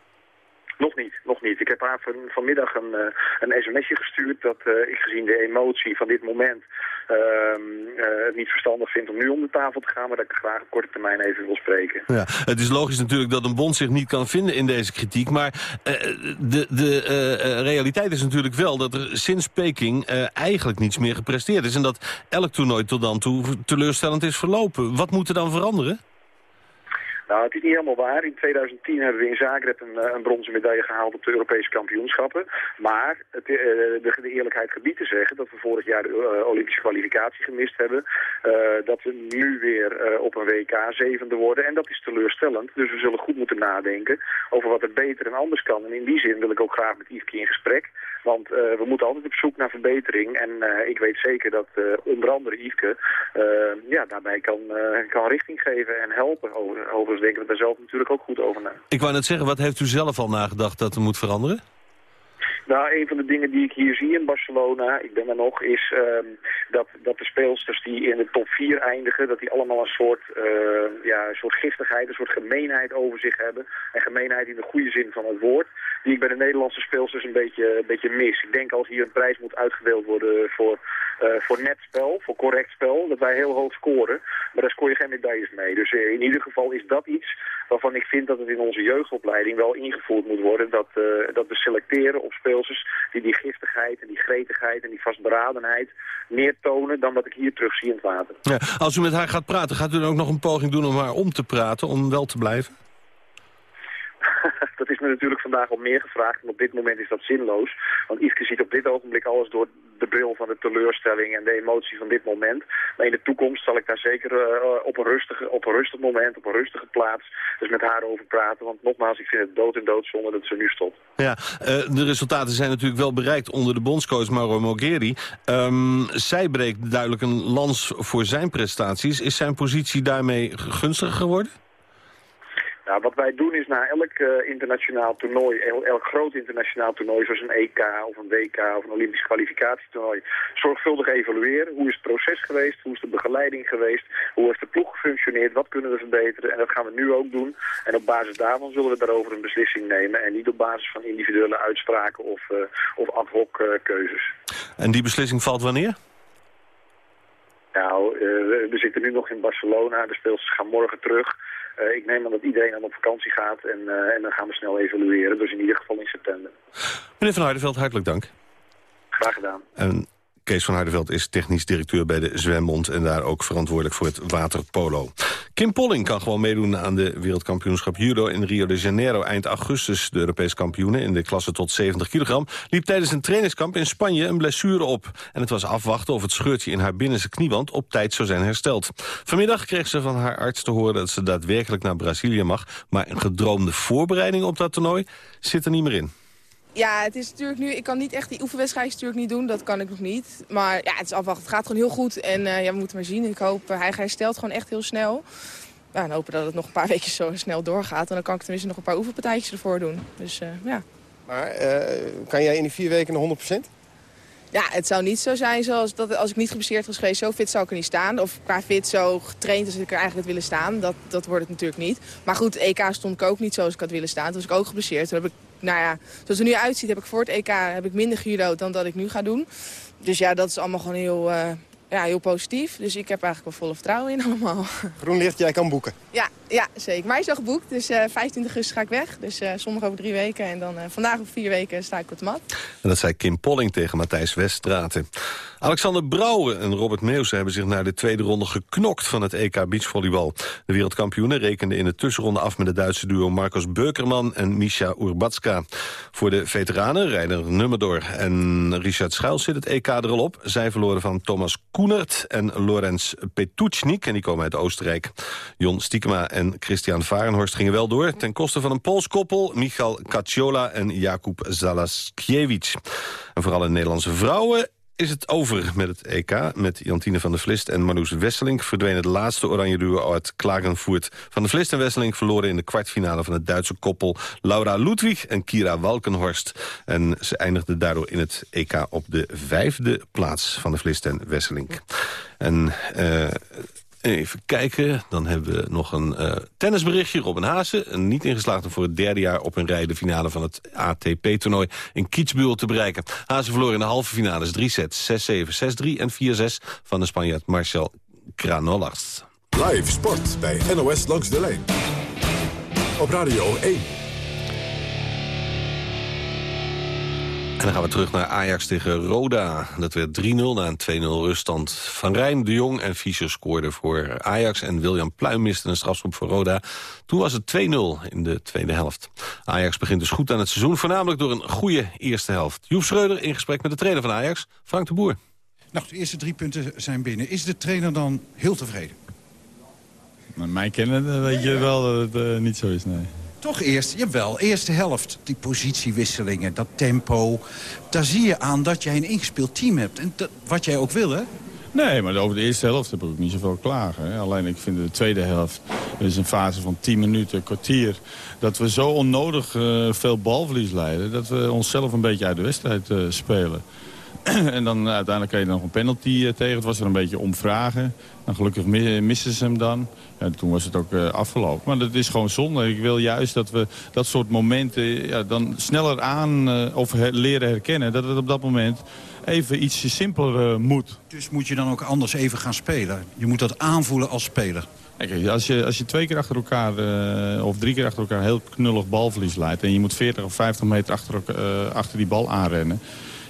Nog niet, nog niet. Ik heb haar van, vanmiddag een, eh, een sms'je gestuurd dat eh, ik gezien de emotie van dit moment ehm, eh, niet verstandig vind om nu om de tafel te gaan, maar dat ik graag op korte termijn even wil spreken. Ja, het is logisch natuurlijk dat een bond zich niet kan vinden in deze kritiek. Maar de, de realiteit is natuurlijk wel dat er sinds Peking eigenlijk niets meer gepresteerd is. En dat elk toernooi tot dan toe teleurstellend is verlopen. Wat moet er dan veranderen? Nou, het is niet helemaal waar. In 2010 hebben we in Zagreb een, eh, een bronzen medaille gehaald op de Europese kampioenschappen. Maar het, uh, de, de, eerlijkheid gebied te zeggen dat we vorig jaar de uh, Olympische kwalificatie gemist hebben. dat we nu weer op een WK zevende worden. En dat is teleurstellend. Dus we zullen goed moeten nadenken over wat er beter en anders kan. En in die zin wil ik ook graag met Yveske in gesprek. Want we moeten altijd op zoek naar verbetering. En ik weet zeker dat onder andere Yveske ja, daarbij kan, kan richting geven en helpen. Over, overigens denken we daar zelf natuurlijk ook goed over na. Ik wou net zeggen, wat heeft u zelf al nagedacht dat er moet veranderen? Nou, een van de dingen die ik hier zie in Barcelona, ik ben er nog, is um, dat, dat de speelsters die in de top 4 eindigen, dat die allemaal een soort, uh, ja, een soort giftigheid, een soort gemeenheid over zich hebben. En gemeenheid in de goede zin van het woord, die ik bij de Nederlandse speelsters een beetje, een beetje mis. Ik denk als hier een prijs moet uitgedeeld worden voor, uh, voor net spel, voor correct spel, dat wij heel hoog scoren. Maar daar scoor je geen medailles mee. Dus uh, in ieder geval is dat iets waarvan ik vind dat het in onze jeugdopleiding wel ingevoerd moet worden. Dat, uh, dat we selecteren op speelsters die die giftigheid en die gretigheid en die vastberadenheid meer tonen dan wat ik hier terug zie in het water. Ja, als u met haar gaat praten, gaat u dan ook nog een poging doen om haar om te praten, om wel te blijven? dat is me natuurlijk vandaag al meer gevraagd en op dit moment is dat zinloos. Want Yveske ziet op dit ogenblik alles door de bril van de teleurstelling en de emotie van dit moment. Maar in de toekomst zal ik daar zeker uh, op, een rustige, op een rustig moment, op een rustige plaats, dus met haar over praten. Want nogmaals, ik vind het dood en dood zonder dat ze nu stopt. Ja, uh, de resultaten zijn natuurlijk wel bereikt onder de bondscoach Mauro Mogherini. Um, zij breekt duidelijk een lans voor zijn prestaties. Is zijn positie daarmee gunstiger geworden? Nou, wat wij doen is na elk uh, internationaal toernooi, elk, elk groot internationaal toernooi, zoals een EK of een WK of een Olympisch kwalificatietoernooi, zorgvuldig evalueren. Hoe is het proces geweest? Hoe is de begeleiding geweest? Hoe heeft de ploeg gefunctioneerd? Wat kunnen we verbeteren? En dat gaan we nu ook doen. En op basis daarvan zullen we daarover een beslissing nemen. En niet op basis van individuele uitspraken of, uh, of ad hoc uh, keuzes. En die beslissing valt wanneer? Nou, we zitten nu nog in Barcelona. De speelsters gaan morgen terug. Uh, ik neem aan dat iedereen dan op vakantie gaat en, uh, en dan gaan we snel evalueren. Dus in ieder geval in september. Meneer Van Hardenveld, hartelijk dank. Graag gedaan. En Kees van Hardenveld is technisch directeur bij de Zwembond... en daar ook verantwoordelijk voor het waterpolo. Kim Polling kan gewoon meedoen aan de wereldkampioenschap judo in Rio de Janeiro. Eind augustus de Europese kampioenen in de klasse tot 70 kilogram... liep tijdens een trainingskamp in Spanje een blessure op. En het was afwachten of het scheurtje in haar binnenste kniewand op tijd zou zijn hersteld. Vanmiddag kreeg ze van haar arts te horen dat ze daadwerkelijk naar Brazilië mag... maar een gedroomde voorbereiding op dat toernooi zit er niet meer in. Ja, het is natuurlijk nu, ik kan niet echt die oefenwedstrijd natuurlijk niet doen. Dat kan ik nog niet. Maar ja, het is afwachten. Het gaat gewoon heel goed. En uh, ja, we moeten maar zien. Ik hoop, uh, hij herstelt gewoon echt heel snel. Ja, en hopen dat het nog een paar weken zo snel doorgaat. En dan kan ik tenminste nog een paar oefenpartijtjes ervoor doen. Dus uh, ja. Maar kan jij in die vier weken nog 100%? Ja, het zou niet zo zijn zoals dat als ik niet geblesseerd was geweest. Zo fit zou ik er niet staan. Of qua fit zo getraind als ik er eigenlijk had willen staan. Dat, dat wordt het natuurlijk niet. Maar goed, EK stond ik ook niet zoals ik had willen staan. Toen was ik ook geblesseerd. Toen heb ik nou ja, zoals het er nu uitziet heb ik voor het EK heb ik minder judo dan dat ik nu ga doen. Dus ja, dat is allemaal gewoon heel, uh, ja, heel positief. Dus ik heb eigenlijk wel volle vertrouwen in allemaal. Groen licht, jij kan boeken? Ja, ja zeker. Maar is al geboekt, dus uh, 15 augustus ga ik weg. Dus uh, zondag over drie weken en dan uh, vandaag over vier weken sta ik op de mat. En dat zei Kim Polling tegen Matthijs Weststraten. Alexander Brouwer en Robert Meeuwse hebben zich naar de tweede ronde geknokt van het EK Beachvolleybal. De wereldkampioenen rekenden in de tussenronde af met de Duitse duo Marcos Beukerman en Misha Urbatska. Voor de veteranen Reiner Nummerdor en Richard Schuils zit het EK er al op. Zij verloren van Thomas En Lorenz Petuchnik en die komen uit Oostenrijk. Jon Stiekema en Christian Varenhorst gingen wel door... ten koste van een Pools koppel, Michal Kaciola en Jakub Zalaskiewicz. En vooral de Nederlandse vrouwen is het over met het EK. Met Jantine van der Vlist en Marloes Wesseling verdween het laatste oranje duo uit Klagenvoort. Van der Vlist en Wesseling verloren in de kwartfinale van het Duitse koppel Laura Ludwig en Kira Walkenhorst. En ze eindigden daardoor in het EK op de vijfde plaats van de Vlist en Wesseling. En... Uh, Even kijken, dan hebben we nog een uh, tennisberichtje. Robin Haase, niet ingeslaagd om voor het derde jaar op een rij... de finale van het ATP-toernooi in Kitzbühel te bereiken. Haase verloor in de halve finales drie sets, 6-7, 6-3 en 4-6... van de Spanjaard Marcel Granollers. Live sport bij NOS Langs de Lijn. Op Radio 1. En dan gaan we terug naar Ajax tegen Roda. Dat werd 3-0 na een 2-0 ruststand. Van Rijn, De Jong en Fischer scoorden voor Ajax... en William Pluim miste een strafschop voor Roda. Toen was het 2-0 in de tweede helft. Ajax begint dus goed aan het seizoen... voornamelijk door een goede eerste helft. Joep Schreuder in gesprek met de trainer van Ajax, Frank de Boer. Nou, de eerste drie punten zijn binnen. Is de trainer dan heel tevreden? Maar mij kennen weet je wel dat het uh, niet zo is, nee. Toch eerst, jawel, eerste helft. Die positiewisselingen, dat tempo. Daar zie je aan dat jij een ingespeeld team hebt. En wat jij ook wil, hè? Nee, maar over de eerste helft heb ik niet zoveel klagen. Alleen ik vind de tweede helft, is een fase van 10 minuten, kwartier... dat we zo onnodig uh, veel balverlies leiden... dat we onszelf een beetje uit de wedstrijd uh, spelen. en dan uiteindelijk kreeg je nog een penalty uh, tegen. Het was er een beetje om vragen. En gelukkig missen ze hem dan. Ja, toen was het ook uh, afgelopen. Maar dat is gewoon zonde. Ik wil juist dat we dat soort momenten ja, dan sneller aan uh, of her leren herkennen. Dat het op dat moment even ietsje simpeler moet. Dus moet je dan ook anders even gaan spelen? Je moet dat aanvoelen als speler? Kijk, als je, als je twee keer achter elkaar of drie keer achter elkaar heel knullig balverlies leidt... en je moet 40 of 50 meter achter, achter die bal aanrennen...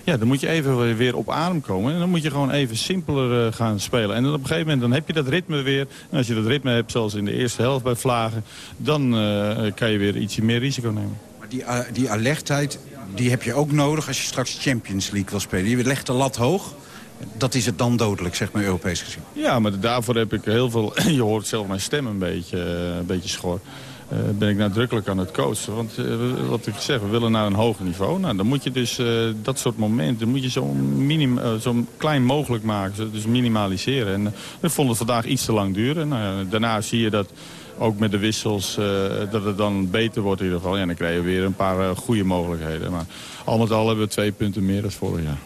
Ja, dan moet je even weer op adem komen. En dan moet je gewoon even simpeler uh, gaan spelen. En dan op een gegeven moment dan heb je dat ritme weer. En als je dat ritme hebt, zoals in de eerste helft bij Vlagen... dan uh, kan je weer ietsje meer risico nemen. Maar die, uh, die alertheid, die heb je ook nodig als je straks Champions League wil spelen. Je legt de lat hoog. Dat is het dan dodelijk, zeg maar, Europees gezien. Ja, maar daarvoor heb ik heel veel... je hoort zelf mijn stem een beetje, een beetje schor. Uh, ben ik nadrukkelijk aan het coachen. Want uh, wat ik zeg, we willen naar een hoger niveau. Nou, dan moet je dus uh, dat soort momenten moet je zo, minim, zo klein mogelijk maken. Dus minimaliseren. En ik vond het vandaag iets te lang duren. Nou, daarna zie je dat ook met de wissels dat het dan beter wordt in ieder geval. Ja, dan krijg je weer een paar goede mogelijkheden. Maar al met al hebben we twee punten meer dan vorig jaar.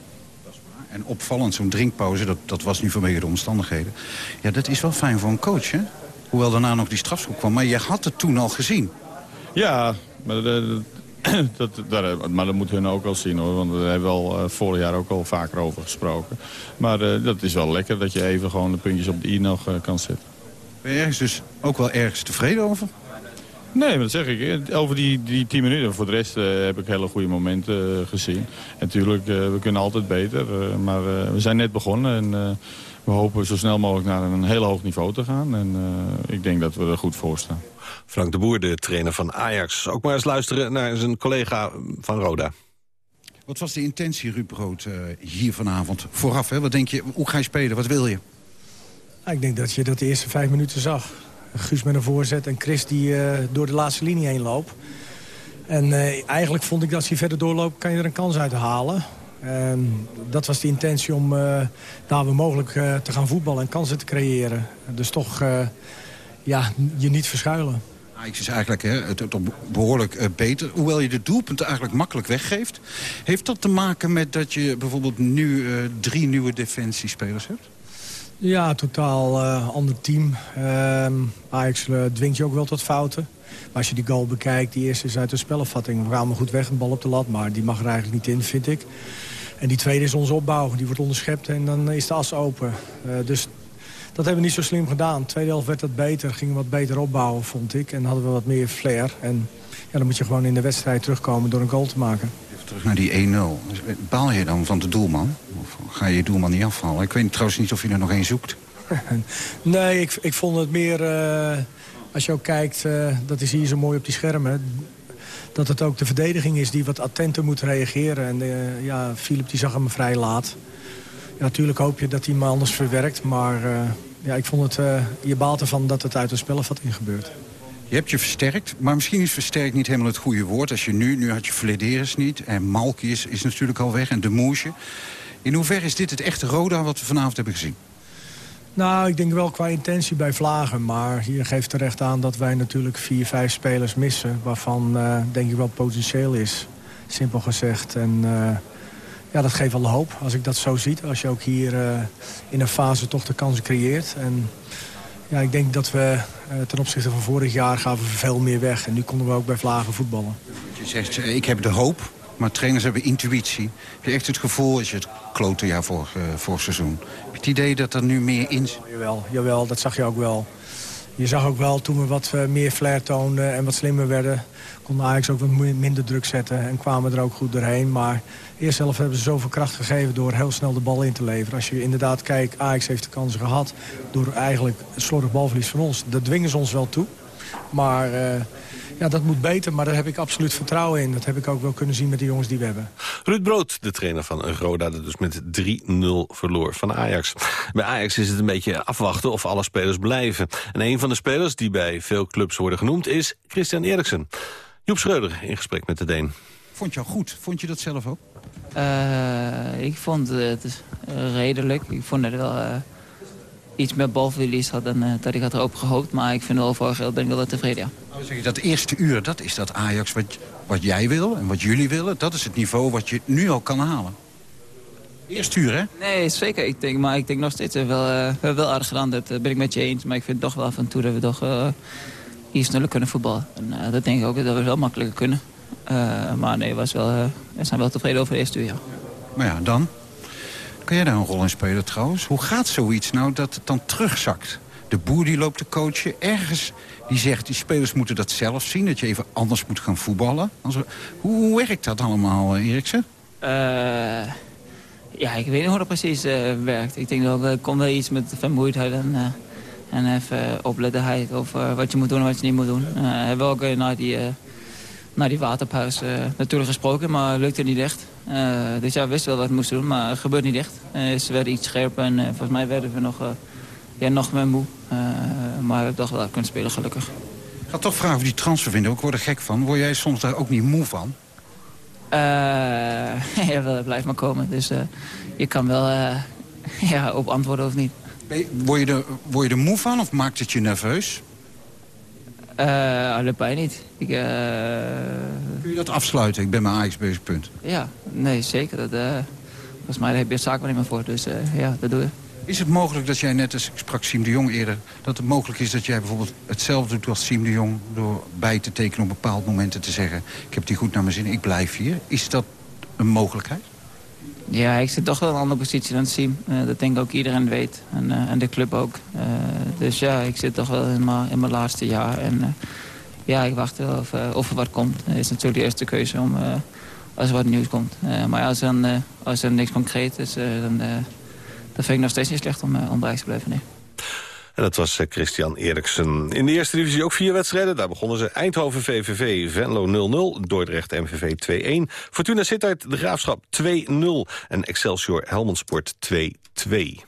En opvallend, zo'n drinkpauze, dat, dat was nu vanwege de omstandigheden. Ja, dat is wel fijn voor een coach, hè? Hoewel daarna nog die strafschop kwam. Maar je had het toen al gezien. Ja, maar, dat, dat, dat, maar dat moeten hun ook al zien hoor. Want daar hebben we al uh, vorig jaar ook al vaker over gesproken. Maar uh, dat is wel lekker dat je even gewoon de puntjes op de i nog uh, kan zetten. Ben je ergens dus ook wel ergens tevreden over? Nee, maar dat zeg ik. Over die, die tien minuten. Voor de rest heb ik hele goede momenten gezien. En natuurlijk, we kunnen altijd beter. maar we zijn net begonnen. En we hopen zo snel mogelijk naar een heel hoog niveau te gaan. En ik denk dat we er goed voor staan. Frank de Boer, de trainer van Ajax. Ook maar eens luisteren naar zijn collega van Roda. Wat was de intentie, Ruud Brood, hier vanavond? Vooraf, hè? Wat denk je, hoe ga je spelen? Wat wil je? ik denk dat je dat de eerste vijf minuten zag. Guus met een voorzet en Chris die uh, door de laatste linie heen loopt. En uh, eigenlijk vond ik dat als hij verder doorloopt, kan je er een kans uit halen. En dat was de intentie om uh, daar we mogelijk te gaan voetballen en kansen te creëren. Dus toch ja, je niet verschuilen. Ajax is eigenlijk hè, het, het behoorlijk beter. Hoewel je de doelpunten eigenlijk makkelijk weggeeft. Heeft dat te maken met dat je bijvoorbeeld nu drie nieuwe defensiespelers hebt? Ja, totaal ander team. Uh, Ajax dwingt je ook wel tot fouten. Maar als je die goal bekijkt, die eerste is uit de spelopvatting. We gaan goed weg, een bal op de lat, maar die mag er eigenlijk niet in, vind ik. En die tweede is onze opbouw. Die wordt onderschept en dan is de as open. dus dat hebben we niet zo slim gedaan. tweede helft werd dat beter, gingen we wat beter opbouwen, vond ik. En hadden we wat meer flair. En ja, dan moet je gewoon in de wedstrijd terugkomen door een goal te maken. Even terug naar die 1-0. Baal je dan van de doelman? Of ga je je doelman niet afvallen? Ik weet trouwens niet of je er nog één zoekt. nee, ik, ik vond het meer... Uh, als je ook kijkt, uh, dat is hier zo mooi op die schermen... dat het ook de verdediging is die wat attenter moet reageren. En uh, ja, Philip die zag hem vrij laat. Ja, natuurlijk hoop je dat hij hem anders verwerkt. Maar ja, ik vond het... je baalt ervan dat het uit de spellenvatting gebeurt. Je hebt je versterkt, maar misschien is versterkt niet helemaal het goede woord. Als je nu, nu had je Flederis niet en Malki is, is natuurlijk al weg en De Moesje. In hoeverre is dit het echte Roda wat we vanavond hebben gezien? Nou, ik denk wel qua intentie bij Vlagen. Maar je geeft terecht aan dat wij natuurlijk vier, vijf spelers missen... waarvan uh, denk ik wel potentieel is, simpel gezegd. En uh, ja, dat geeft wel hoop als ik dat zo zie. Als je ook hier uh, in een fase toch de kansen creëert. En ja, ik denk dat we ten opzichte van vorig jaar gaven veel meer weg. En nu konden we ook bij Vlagen voetballen. Je zegt, ik heb de hoop, maar trainers hebben intuïtie. Heb je echt het gevoel, als je het klote jaar voor, vorig seizoen... het idee dat er nu meer in zit? Jawel, jawel, dat zag je ook wel. je zag ook wel toen we wat eh, meer flair toonden en wat slimmer werden... kon Ajax ook wat minder druk zetten en kwamen er ook goed doorheen. Maar eerst zelf hebben ze zoveel kracht gegeven door heel snel de bal in te leveren. Als je inderdaad kijkt, Ajax heeft de kansen gehad door eigenlijk het slordig balverlies van ons. Dat dwingen ze ons wel toe. Maar uh, ja, dat moet beter, maar daar heb ik absoluut vertrouwen in. Dat heb ik ook wel kunnen zien met de jongens die we hebben. Ruud Brood, de trainer van Roda, dat dus met 3-0 verloor van Ajax. Bij Ajax is het een beetje afwachten of alle spelers blijven. En een van de spelers die bij veel clubs worden genoemd is Christian Eriksen. Joep Schreuder in gesprek met de Deen. Vond je al goed? Vond je dat zelf ook? Uh, ik vond het redelijk. Ik vond het wel... Uh iets meer balverlies had dan uh, dat ik had erop gehoopt. Maar ik vind wel voor ben ik wel tevreden, ja. Je, dat eerste uur, dat is dat Ajax wat, wat jij wil en wat jullie willen. Dat is het niveau wat je nu al kan halen. Eerste uur, hè? Nee, zeker. Ik denk, maar ik denk nog steeds uh, wel, uh, we hebben wel aardig gedaan. Dat ben ik met je eens. Maar ik vind toch wel af en toe dat we toch hier sneller kunnen voetballen. En dat denk ik ook dat we wel makkelijker kunnen. maar nee, was wel, we zijn wel tevreden over het eerste uur, ja. Maar ja, dan? Kan jij daar een rol in spelen trouwens? Hoe gaat zoiets nou dat het dan terugzakt? De boer die loopt te coachen. Ergens die zegt, die spelers moeten dat zelf zien. Dat je even anders moet gaan voetballen. Hoe, werkt dat allemaal, eh, Eriksen? Uh, ja, ik weet niet hoe dat precies uh, werkt. Ik denk dat er komt wel iets met vermoeidheid en, en even oplettenheid over wat je moet doen en wat je niet moet doen. Uh, hebben we ook naar die, naar die waterpuis natuurlijk gesproken, maar lukte niet echt. Dus ja, we wisten wel wat we moesten doen, maar het gebeurt niet echt. Ze werden iets scherper en volgens mij werden we nog, ja, nog meer moe. Maar we hebben toch wel kunnen spelen, gelukkig. Ik ga toch vragen of die transferwindow. Ik word er gek van. Word jij soms daar ook niet moe van? ja, wel, blijft maar komen. Dus je kan wel ja, op antwoorden of niet. Word je, er, word je er moe van of maakt het je nerveus? Uh, allebei niet. Ik, uh... Kun je dat afsluiten? Ik ben mijn Ajax bezig, punt. Ja, nee, zeker. Dat, uh, volgens mij heb je het zaak wel niet meer voor. Dus ja, dat doe je. Is het mogelijk dat jij net als, ik sprak Siem de Jong eerder... dat het mogelijk is dat jij bijvoorbeeld hetzelfde doet als Siem de Jong... door bij te tekenen op bepaalde momenten te zeggen... ik heb die goed naar mijn zin, ik blijf hier. Is dat een mogelijkheid? Ja, ik zit toch wel in een andere positie dan Siem. Uh, dat denk ik ook iedereen weet. En, uh, en de club ook. Uh, dus ja, ik zit toch wel in mijn, in mijn laatste jaar. En ja, ik wacht wel of, of er wat komt. Het is natuurlijk de eerste keuze om, als er wat nieuws komt. maar als er, dan, als er niks concreet is, dan, dat vind ik nog steeds niet slecht om, eh, om te blijven. Nee. En dat was eh, Christian Eriksen. In de eerste divisie ook vier wedstrijden. Daar begonnen ze Eindhoven VVV, Venlo 0-0, Dordrecht MVV 2-1. Fortuna Sittard, De Graafschap 2-0 en Excelsior Helmond Sport 2-2.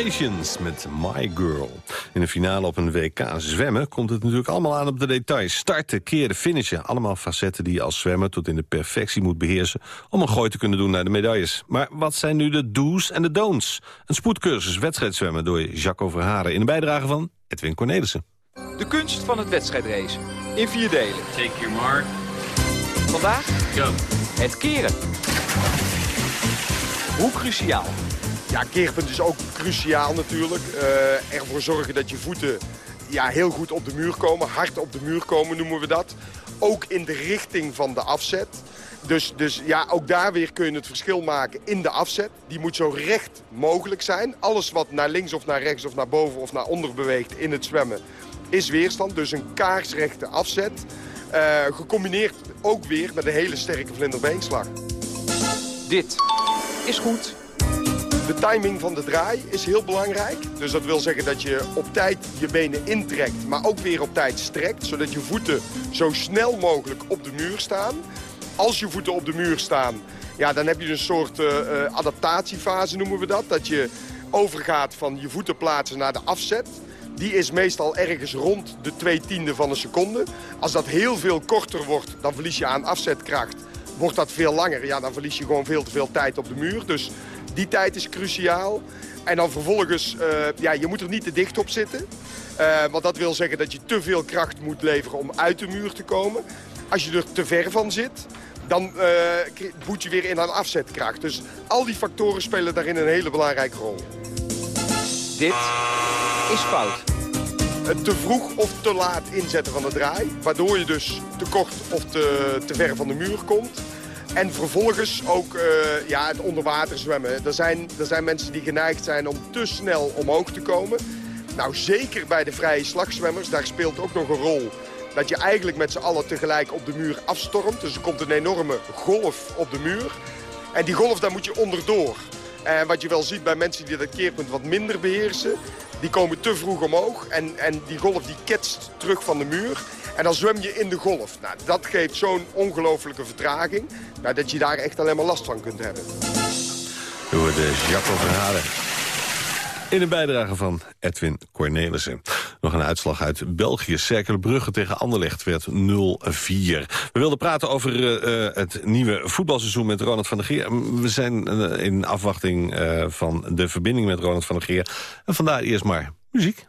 Temptations met My Girl. In de finale op een WK zwemmen komt het natuurlijk allemaal aan op de details. Starten, keren, finishen. Allemaal facetten die je als zwemmer tot in de perfectie moet beheersen... om een gooi te kunnen doen naar de medailles. Maar wat zijn nu de do's en de don'ts? Een spoedcursus wedstrijdzwemmen door Jacco Verharen... in de bijdrage van Edwin Cornelissen. De kunst van het wedstrijdracen. In vier delen. Take your mark. Vandaag Go. het keren. Hoe cruciaal? Ja, keerpunt is ook cruciaal natuurlijk. Eh, ervoor zorgen dat je voeten ja, heel goed op de muur komen. Hard op de muur komen noemen we dat. Ook in de richting van de afzet. Dus, dus ja, ook daar weer kun je het verschil maken in de afzet. Die moet zo recht mogelijk zijn. Alles wat naar links of naar rechts of naar boven of naar onder beweegt in het zwemmen is weerstand. Dus een kaarsrechte afzet. Eh, gecombineerd ook weer met een hele sterke vlinderbeenslag. Dit is goed. De timing van de draai is heel belangrijk. Dus dat wil zeggen dat je op tijd je benen intrekt, maar ook weer op tijd strekt. Zodat je voeten zo snel mogelijk op de muur staan. Als je voeten op de muur staan, ja, dan heb je een soort eh, eh, adaptatiefase noemen we dat. Dat je overgaat van je voeten plaatsen naar de afzet. Die is meestal ergens rond de 2 tiende van een seconde. Als dat heel veel korter wordt, dan verlies je aan afzetkracht. Wordt dat veel langer, ja, dan verlies je gewoon veel te veel tijd op de muur. Dus die tijd is cruciaal. En dan vervolgens, eh, ja, je moet er niet te dicht op zitten. Uh, want dat wil zeggen dat je te veel kracht moet leveren om uit de muur te komen. Als je er te ver van zit, dan uh, boet je weer in aan afzetkracht. Dus al die factoren spelen daarin een hele belangrijke rol. Dit is fout. Het te vroeg of te laat inzetten van de draai. Waardoor je dus te kort of te, te ver van de muur komt. En vervolgens ook uh, ja, het onderwater zwemmen. Er zijn, er zijn mensen die geneigd zijn om te snel omhoog te komen. Nou, zeker bij de vrije slagzwemmers, daar speelt ook nog een rol... dat je eigenlijk met z'n allen tegelijk op de muur afstormt. Dus er komt een enorme golf op de muur. En die golf, daar moet je onderdoor. En wat je wel ziet bij mensen die dat keerpunt wat minder beheersen... die komen te vroeg omhoog en, en die golf die ketst terug van de muur... En dan zwem je in de golf. Nou, dat geeft zo'n ongelofelijke vertraging... Nou, dat je daar echt alleen maar last van kunt hebben. Door de Jacco Verhalen. In een bijdrage van Edwin Cornelissen. Nog een uitslag uit België. Brugge tegen Anderlecht werd 0-4. We wilden praten over uh, het nieuwe voetbalseizoen met Ronald van der Geer. We zijn uh, in afwachting van de verbinding met Ronald van der Geer. En vandaar eerst maar muziek.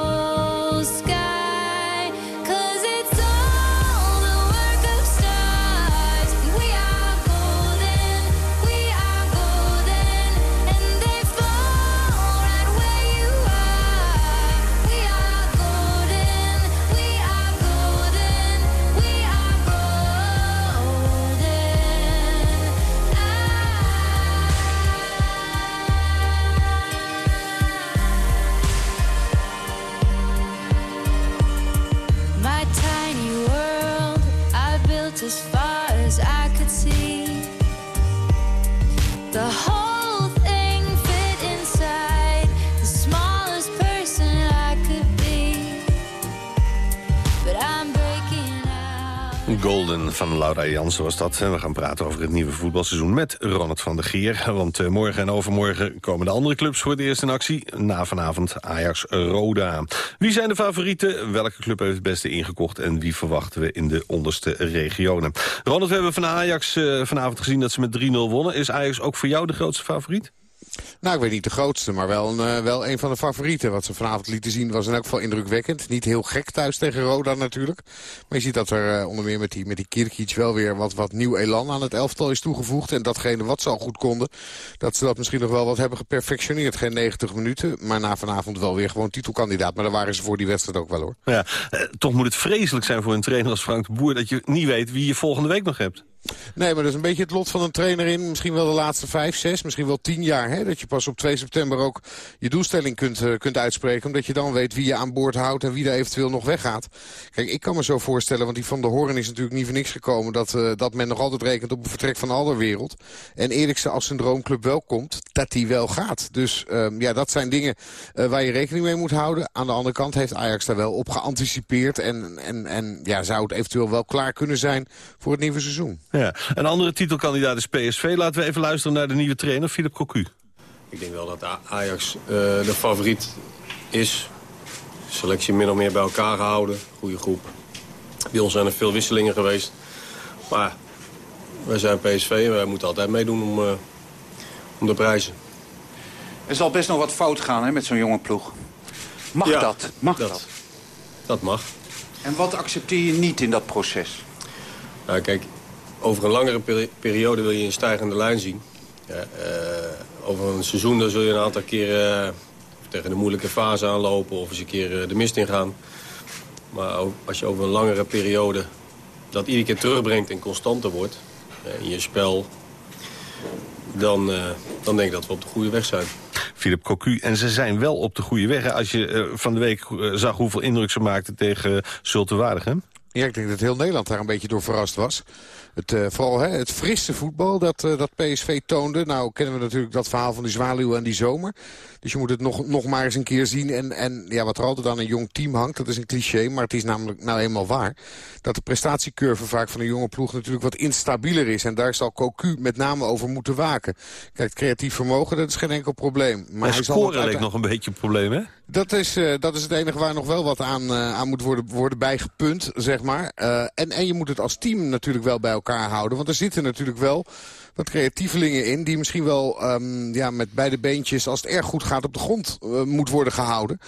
van Laura Jansen was dat. We gaan praten over het nieuwe voetbalseizoen met Ronald van der Gier. Want uh, morgen en overmorgen komen de andere clubs voor het eerst in actie. Na vanavond Ajax-Roda. Wie zijn de favorieten? Welke club heeft het beste ingekocht? En wie verwachten we in de onderste regionen? Ronald, we hebben van Ajax uh, vanavond gezien dat ze met 3-0 wonnen. Is Ajax ook voor jou de grootste favoriet? Nou, ik weet niet de grootste, maar wel een, uh, wel een van de favorieten. Wat ze vanavond lieten zien was in elk geval indrukwekkend. Niet heel gek thuis tegen Roda natuurlijk. Maar je ziet dat er uh, onder meer met die, met die Kirkic wel weer wat, wat nieuw elan aan het elftal is toegevoegd. En datgene wat ze al goed konden, dat ze dat misschien nog wel wat hebben geperfectioneerd. Geen 90 minuten, maar na vanavond wel weer gewoon titelkandidaat. Maar daar waren ze voor die wedstrijd ook wel hoor. Ja, eh, toch moet het vreselijk zijn voor een trainer als Frank de Boer... dat je niet weet wie je volgende week nog hebt. Nee, maar dat is een beetje het lot van een trainer in misschien wel de laatste vijf, zes, misschien wel tien jaar. Hè? Dat je pas op 2 september ook je doelstelling kunt, uh, kunt uitspreken. Omdat je dan weet wie je aan boord houdt en wie er eventueel nog weggaat. Kijk, ik kan me zo voorstellen, want die Van de Hoorn is natuurlijk niet voor niks gekomen... dat, uh, dat men nog altijd rekent op een vertrek van de Alderwereld. En Eriksen als zijn droomclub wel komt, dat die wel gaat. Dus um, ja, dat zijn dingen uh, waar je rekening mee moet houden. Aan de andere kant heeft Ajax daar wel op geanticipeerd. En, en, en ja, zou het eventueel wel klaar kunnen zijn voor het nieuwe seizoen. Ja, een andere titelkandidaat is PSV. Laten we even luisteren naar de nieuwe trainer, Philip Cocu. Ik denk wel dat Ajax uh, de favoriet is. Selectie min of meer bij elkaar gehouden. Goede groep. Bij ons zijn er veel wisselingen geweest. Maar wij zijn PSV en wij moeten altijd meedoen om, uh, om de prijzen. Er zal best nog wat fout gaan hè, met zo'n jonge ploeg. Mag ja, dat? Mag dat, dat? Dat mag. En wat accepteer je niet in dat proces? Nou, kijk, over een langere peri periode wil je een stijgende lijn zien. Ja, uh, over een seizoen dan zul je een aantal keren uh, tegen de moeilijke fase aanlopen... of eens een keer uh, de mist ingaan. Maar ook als je over een langere periode dat iedere keer terugbrengt en constanter wordt... in je spel, dan, dan denk ik dat we op de goede weg zijn. Philip Cocu. En ze zijn wel op de goede weg. Als je uh, van de week uh, zag hoeveel indruk ze maakten tegen uh, Zulte Waregem. Ja, ik denk dat heel Nederland daar een beetje door verrast was. Het, uh, vooral hè, het frisse voetbal dat, uh, dat PSV toonde. Nou kennen we natuurlijk dat verhaal van die zwaluw en die zomer. Dus je moet het nog, nog maar eens een keer zien. En, en ja, wat er altijd aan een jong team hangt, dat is een cliché. Maar het is namelijk nou eenmaal waar. Dat de prestatiecurve vaak van een jonge ploeg natuurlijk wat instabieler is. En daar zal Cocu met name over moeten waken. Kijk, het creatief vermogen, dat is geen enkel probleem. Maar en hij zal nog een beetje een probleem, hè? Dat is, uh, dat is het enige waar nog wel wat aan, aan moet worden, worden bijgepunt, zeg maar. En, en je moet het als team natuurlijk wel bij elkaar houden. Want er zitten natuurlijk wel wat creatievelingen in... die misschien wel um, ja, met beide beentjes, als het erg goed gaat, op de grond uh, moet worden gehouden.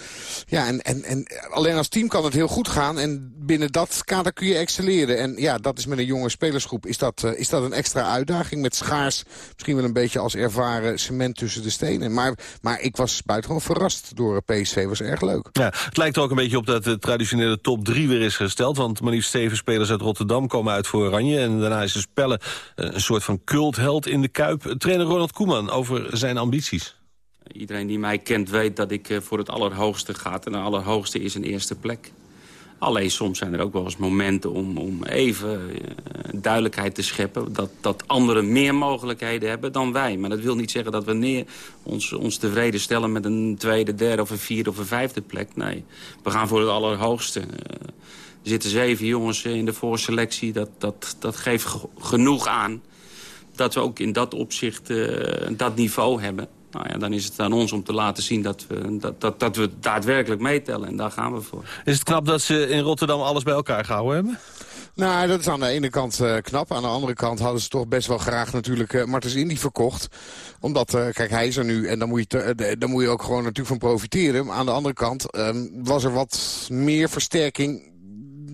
Ja, en, en, en alleen als team kan het heel goed gaan. En binnen dat kader kun je excelleren. En ja, dat is met een jonge spelersgroep is dat, uh, is dat een extra uitdaging. Met schaars, misschien wel een beetje als ervaren cement tussen de stenen. Maar, maar ik was buitengewoon verrast door PSV. was erg leuk. Ja, het lijkt er ook een beetje op dat de traditionele top 3 weer is gesteld. Want maar liefst zeven spelers uit Rotterdam komen uit voor Oranje. En daarna is de spellen een soort van cultheld in de Kuip. Trainer Ronald Koeman over zijn ambities. Iedereen die mij kent weet dat ik voor het allerhoogste ga. En het allerhoogste is een eerste plek. Alleen soms zijn er ook wel eens momenten om, om even uh, duidelijkheid te scheppen... Dat, dat anderen meer mogelijkheden hebben dan wij. Maar dat wil niet zeggen dat we neer, ons, ons tevreden stellen... met een tweede, derde of een vierde of een vijfde plek. Nee, we gaan voor het allerhoogste. Uh, er zitten zeven jongens in de voorselectie. Dat, dat, dat geeft genoeg aan dat we ook in dat opzicht uh, dat niveau hebben. Nou ja, dan is het aan ons om te laten zien dat we, dat, dat, dat we daadwerkelijk meetellen. En daar gaan we voor. Is het knap dat ze in Rotterdam alles bij elkaar gehouden hebben? Nou, dat is aan de ene kant uh, knap. Aan de andere kant hadden ze toch best wel graag natuurlijk uh, Martens Indy verkocht. Omdat, uh, kijk, hij is er nu en dan moet, je te, dan moet je ook gewoon natuurlijk van profiteren. Maar aan de andere kant was er wat meer versterking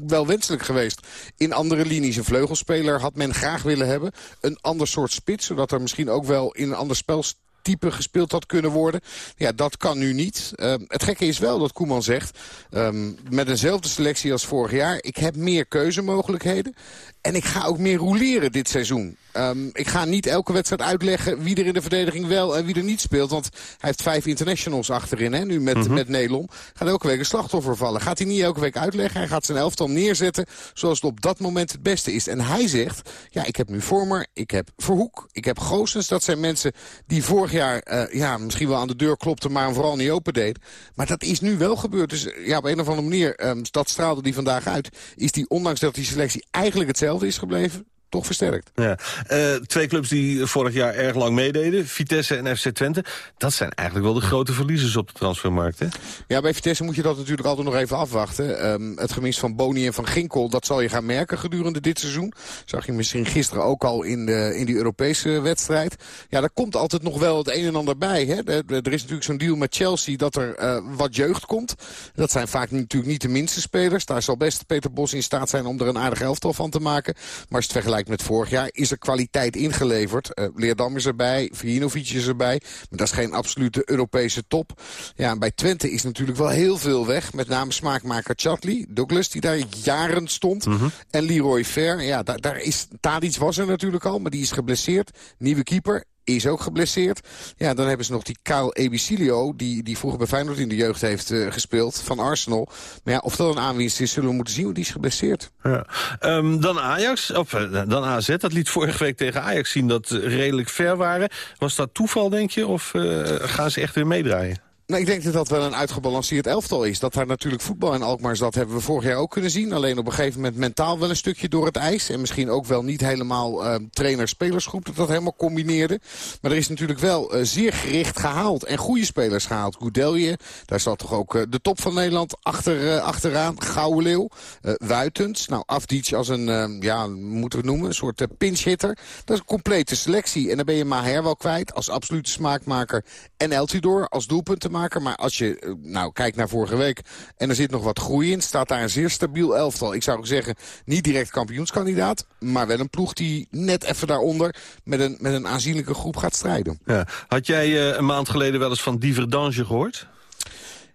wel wenselijk geweest in andere linies. Een vleugelspeler had men graag willen hebben. Een ander soort spits, zodat er misschien ook wel in een ander spel type gespeeld had kunnen worden. Ja, dat kan nu niet. Uh, het gekke is wel dat Koeman zegt... Um, met dezelfde selectie als vorig jaar... ik heb meer keuzemogelijkheden. En ik ga ook meer roleren dit seizoen. Um, ik ga niet elke wedstrijd uitleggen wie er in de verdediging wel en wie er niet speelt. Want hij heeft vijf internationals achterin, hè, nu met, mm -hmm. met Nelom. Gaat elke week een slachtoffer vallen. Gaat hij niet elke week uitleggen. Hij gaat zijn elftal neerzetten zoals het op dat moment het beste is. En hij zegt, ja, ik heb nu Vormer, ik heb Verhoek, ik heb Goossens. Dat zijn mensen die vorig jaar uh, ja, misschien wel aan de deur klopten, maar hem vooral niet open deed. Maar dat is nu wel gebeurd. Dus ja, op een of andere manier, um, dat straalde die vandaag uit. Is die, ondanks dat die selectie eigenlijk hetzelfde is gebleven, toch versterkt. Ja. Uh, twee clubs die vorig jaar erg lang meededen, Vitesse en FC Twente. Dat zijn eigenlijk wel de grote verliezers op de transfermarkt, hè? Ja, bij Vitesse moet je dat natuurlijk altijd nog even afwachten. Um, het gemis van Boni en van Ginkel, dat zal je gaan merken gedurende dit seizoen. Zag je misschien gisteren ook al in, de, in die Europese wedstrijd. Ja, daar komt altijd nog wel het een en ander bij. Hè? Er, er is natuurlijk zo'n deal met Chelsea dat er uh, wat jeugd komt. Dat zijn vaak natuurlijk niet de minste spelers. Daar zal best Peter Bos in staat zijn om er een aardig elftal van te maken. Maar als je het vergelijkt vergelijkt met vorig jaar, is er kwaliteit ingeleverd. Uh, Leerdam is erbij, Vijinovic is erbij. Maar dat is geen absolute Europese top. Ja, en bij Twente is natuurlijk wel heel veel weg. Met name smaakmaker Chatley, Douglas, die daar jaren stond. En Leroy Fair, ja, daar, daar is, Tadic was er natuurlijk al, maar die is geblesseerd. Nieuwe keeper is ook geblesseerd. Ja, dan hebben ze nog die Kyle Ebicilio, die, die vroeger bij Feyenoord in de jeugd heeft uh, gespeeld, van Arsenal. Maar ja, of dat een aanwinst is, zullen we moeten zien, want die is geblesseerd. Ja. Um, dan Ajax, of uh, dan AZ, dat liet vorige week tegen Ajax zien dat redelijk ver waren. Was dat toeval, denk je, of uh, gaan ze echt weer meedraaien? Nou, ik denk dat dat wel een uitgebalanceerd elftal is. Dat daar natuurlijk voetbal in Alkmaar zat, hebben we vorig jaar ook kunnen zien. Alleen op een gegeven moment mentaal wel een stukje door het ijs. En misschien ook wel niet helemaal uh, trainer-spelersgroep dat dat helemaal combineerde. Maar er is natuurlijk wel uh, zeer gericht gehaald. En goede spelers gehaald. Goudelje, daar zat toch ook uh, de top van Nederland achter, achteraan. Gouden Leeuw, Wuitens. Nou, Afdic als een, ja, moeten we noemen, een soort pinch-hitter. Dat is een complete selectie. En dan ben je Maher wel kwijt als absolute smaakmaker. En Eltidoor als doelpuntenmaker. Maar als je eh, nou, kijkt naar vorige week en er zit nog wat groei in... staat daar een zeer stabiel elftal. Ik zou zeggen, niet direct kampioenskandidaat... maar wel een ploeg die net even daaronder met een, met een aanzienlijke groep gaat strijden. Ja. Had jij uh, een maand geleden wel eens van Diverdange gehoord?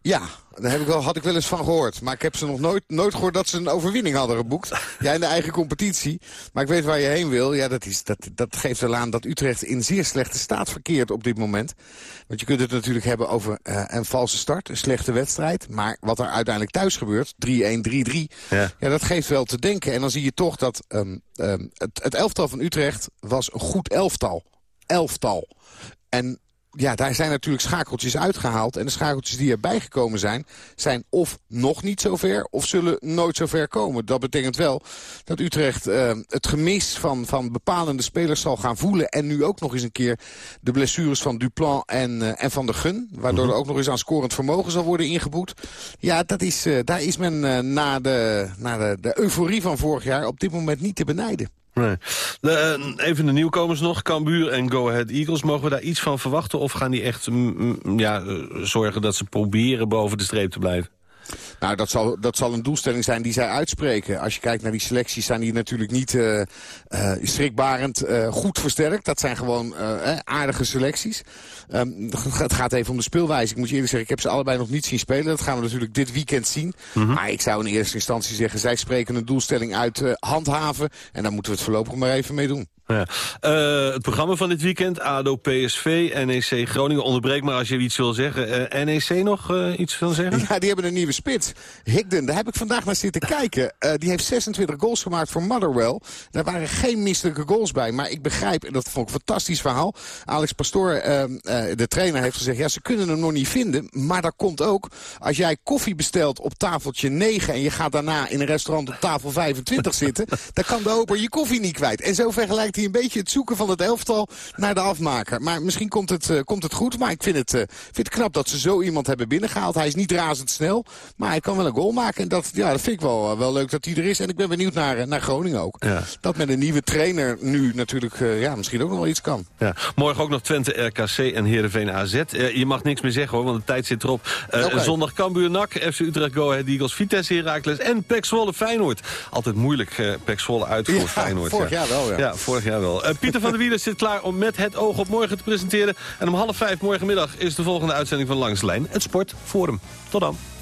Ja, daar heb ik wel, had ik wel eens van gehoord. Maar ik heb ze nog nooit, nooit gehoord dat ze een overwinning hadden geboekt. Ja, in de eigen competitie. Maar ik weet waar je heen wil. Ja, dat, is, dat, dat geeft wel aan dat Utrecht in zeer slechte staat verkeert op dit moment. Want je kunt het natuurlijk hebben over uh, een valse start, een slechte wedstrijd. Maar wat er uiteindelijk thuis gebeurt, 3-1, 3-3. Ja. ja, dat geeft wel te denken. En dan zie je toch dat um, um, het, het elftal van Utrecht was een goed elftal. Elftal. En ja, daar zijn natuurlijk schakeltjes uitgehaald. En de schakeltjes die erbij gekomen zijn... zijn of nog niet zo ver, of zullen nooit zo ver komen. Dat betekent wel dat Utrecht uh, het gemis van, van bepalende spelers zal gaan voelen. En nu ook nog eens een keer de blessures van Duplan en, uh, en Van der Gun. Waardoor er ook nog eens aan scorend vermogen zal worden ingeboet. Ja, dat is, uh, daar is men na, de, na de, de euforie van vorig jaar op dit moment niet te benijden. Nee. De, uh, even de nieuwkomers nog. Cambuur en Go Ahead Eagles. Mogen we daar iets van verwachten? Of gaan die echt mm, ja, zorgen dat ze proberen boven de streep te blijven? Nou, dat zal, dat zal een doelstelling zijn die zij uitspreken. Als je kijkt naar die selecties, zijn die natuurlijk niet uh, uh, schrikbarend uh, goed versterkt. Dat zijn gewoon aardige selecties. Um, het gaat even om de speelwijze. Ik moet je eerlijk zeggen, ik heb ze allebei nog niet zien spelen. Dat gaan we natuurlijk dit weekend zien. Mm -hmm. Maar ik zou in eerste instantie zeggen, zij spreken een doelstelling uit handhaven. En daar moeten we het voorlopig maar even mee doen. Ja. Uh, het programma van dit weekend, ADO, PSV, NEC, Groningen. Onderbreek maar als je iets wil zeggen. Uh, NEC nog uh, iets wil zeggen? Ja, die hebben een nieuwe spits. Higden, daar heb ik vandaag naar zitten kijken. die heeft 26 goals gemaakt voor Motherwell. Daar waren geen misselijke goals bij. Maar ik begrijp, en dat vond ik een fantastisch verhaal... Alex Pastoor, de trainer, heeft gezegd... ja, ze kunnen hem nog niet vinden. Maar dat komt ook, als jij koffie bestelt op tafeltje 9... en je gaat daarna in een restaurant op tafel 25 zitten... dan kan de oper je koffie niet kwijt. En zo vergelijkt hij een beetje het zoeken van het elftal naar de afmaker. Maar misschien komt het, komt het goed. Maar ik vind het, vind het knap dat ze zo iemand hebben binnengehaald. Hij is niet razendsnel, maar hij kan wel een goal maken. En dat, ja, dat vind ik wel, uh, wel leuk dat hij er is. En ik ben benieuwd naar, naar Groningen ook. Ja. Dat met een nieuwe trainer nu natuurlijk ja, misschien ook nog wel iets kan. Ja. Morgen ook nog Twente, RKC en Heerenveen AZ. je mag niks meer zeggen hoor, want de tijd zit erop. Okay. Zondag Cambuur NAC, FC Utrecht Go Ahead Eagles, Vitesse Heracles en Pek Zwolle Feyenoord. Altijd moeilijk uh, Pek Zwolle uit voor ja, Feyenoord. vorig jaar wel, ja. Ja, vorig jaar wel. Pieter van der Wielen zit klaar om met het oog op morgen te presenteren. En om half vijf morgenmiddag is de volgende uitzending van Langs de Lijn. Het Sportforum. Tot dan.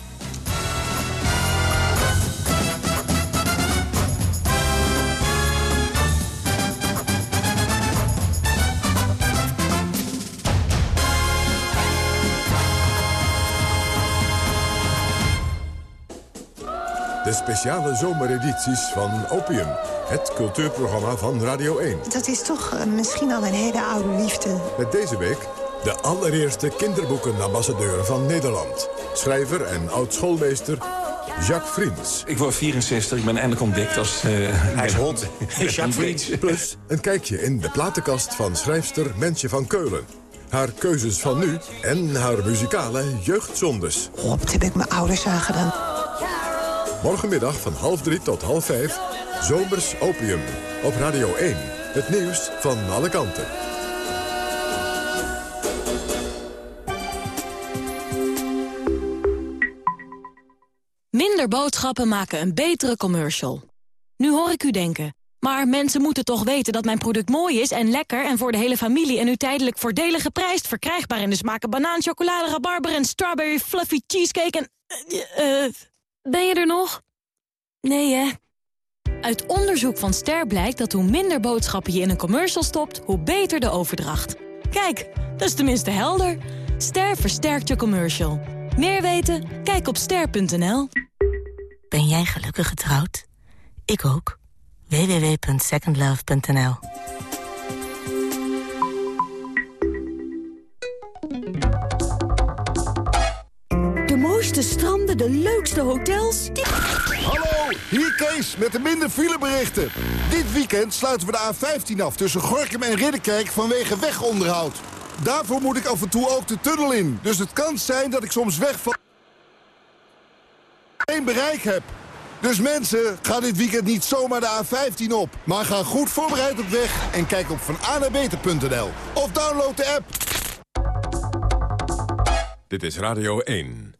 De speciale zomeredities van Opium. Het cultuurprogramma van Radio 1. Dat is toch uh, misschien al een hele oude liefde. Met deze week de allereerste kinderboekenambassadeur van Nederland. Schrijver en oud-schoolmeester Jacques Friens. Ik word 64, ik ben eindelijk ontdekt als... Uh, Hij is hond. Jacques Friens. Plus een kijkje in de platenkast van schrijfster Mensje van Keulen. Haar keuzes van nu en haar muzikale jeugdzondes. Wat heb ik mijn ouders aangedaan. Morgenmiddag van half drie tot half vijf Zomers Opium op Radio 1. Het nieuws van alle kanten. Minder boodschappen maken een betere commercial. Nu hoor ik u denken, Maar mensen moeten toch weten dat mijn product mooi is en lekker... en voor de hele familie en nu tijdelijk voordelig geprijsd... verkrijgbaar in de smaken banaan, chocolade, rabarber en strawberry fluffy cheesecake en... eh, eh, ben je er nog? Nee, hè? Uit onderzoek van Ster blijkt dat hoe minder boodschappen je in een commercial stopt... hoe beter de overdracht. Kijk, dat is tenminste helder. Ster versterkt je commercial. Meer weten? Kijk op ster.nl. Ben jij gelukkig getrouwd? Ik ook. www.secondlove.nl De mooiste stranden, de leukste hotels. Hallo, hier Kees met de minder fileberichten. Dit weekend sluiten we de A15 af tussen Gorkum en Ridderkerk vanwege wegonderhoud. Daarvoor moet ik af en toe ook de tunnel in. Dus het kan zijn dat ik soms wegval... geen bereik heb. Dus mensen, ga dit weekend niet zomaar de A15 op. Maar ga goed voorbereid op weg en kijk op vananabeter.nl. Of download de app. Dit is Radio 1.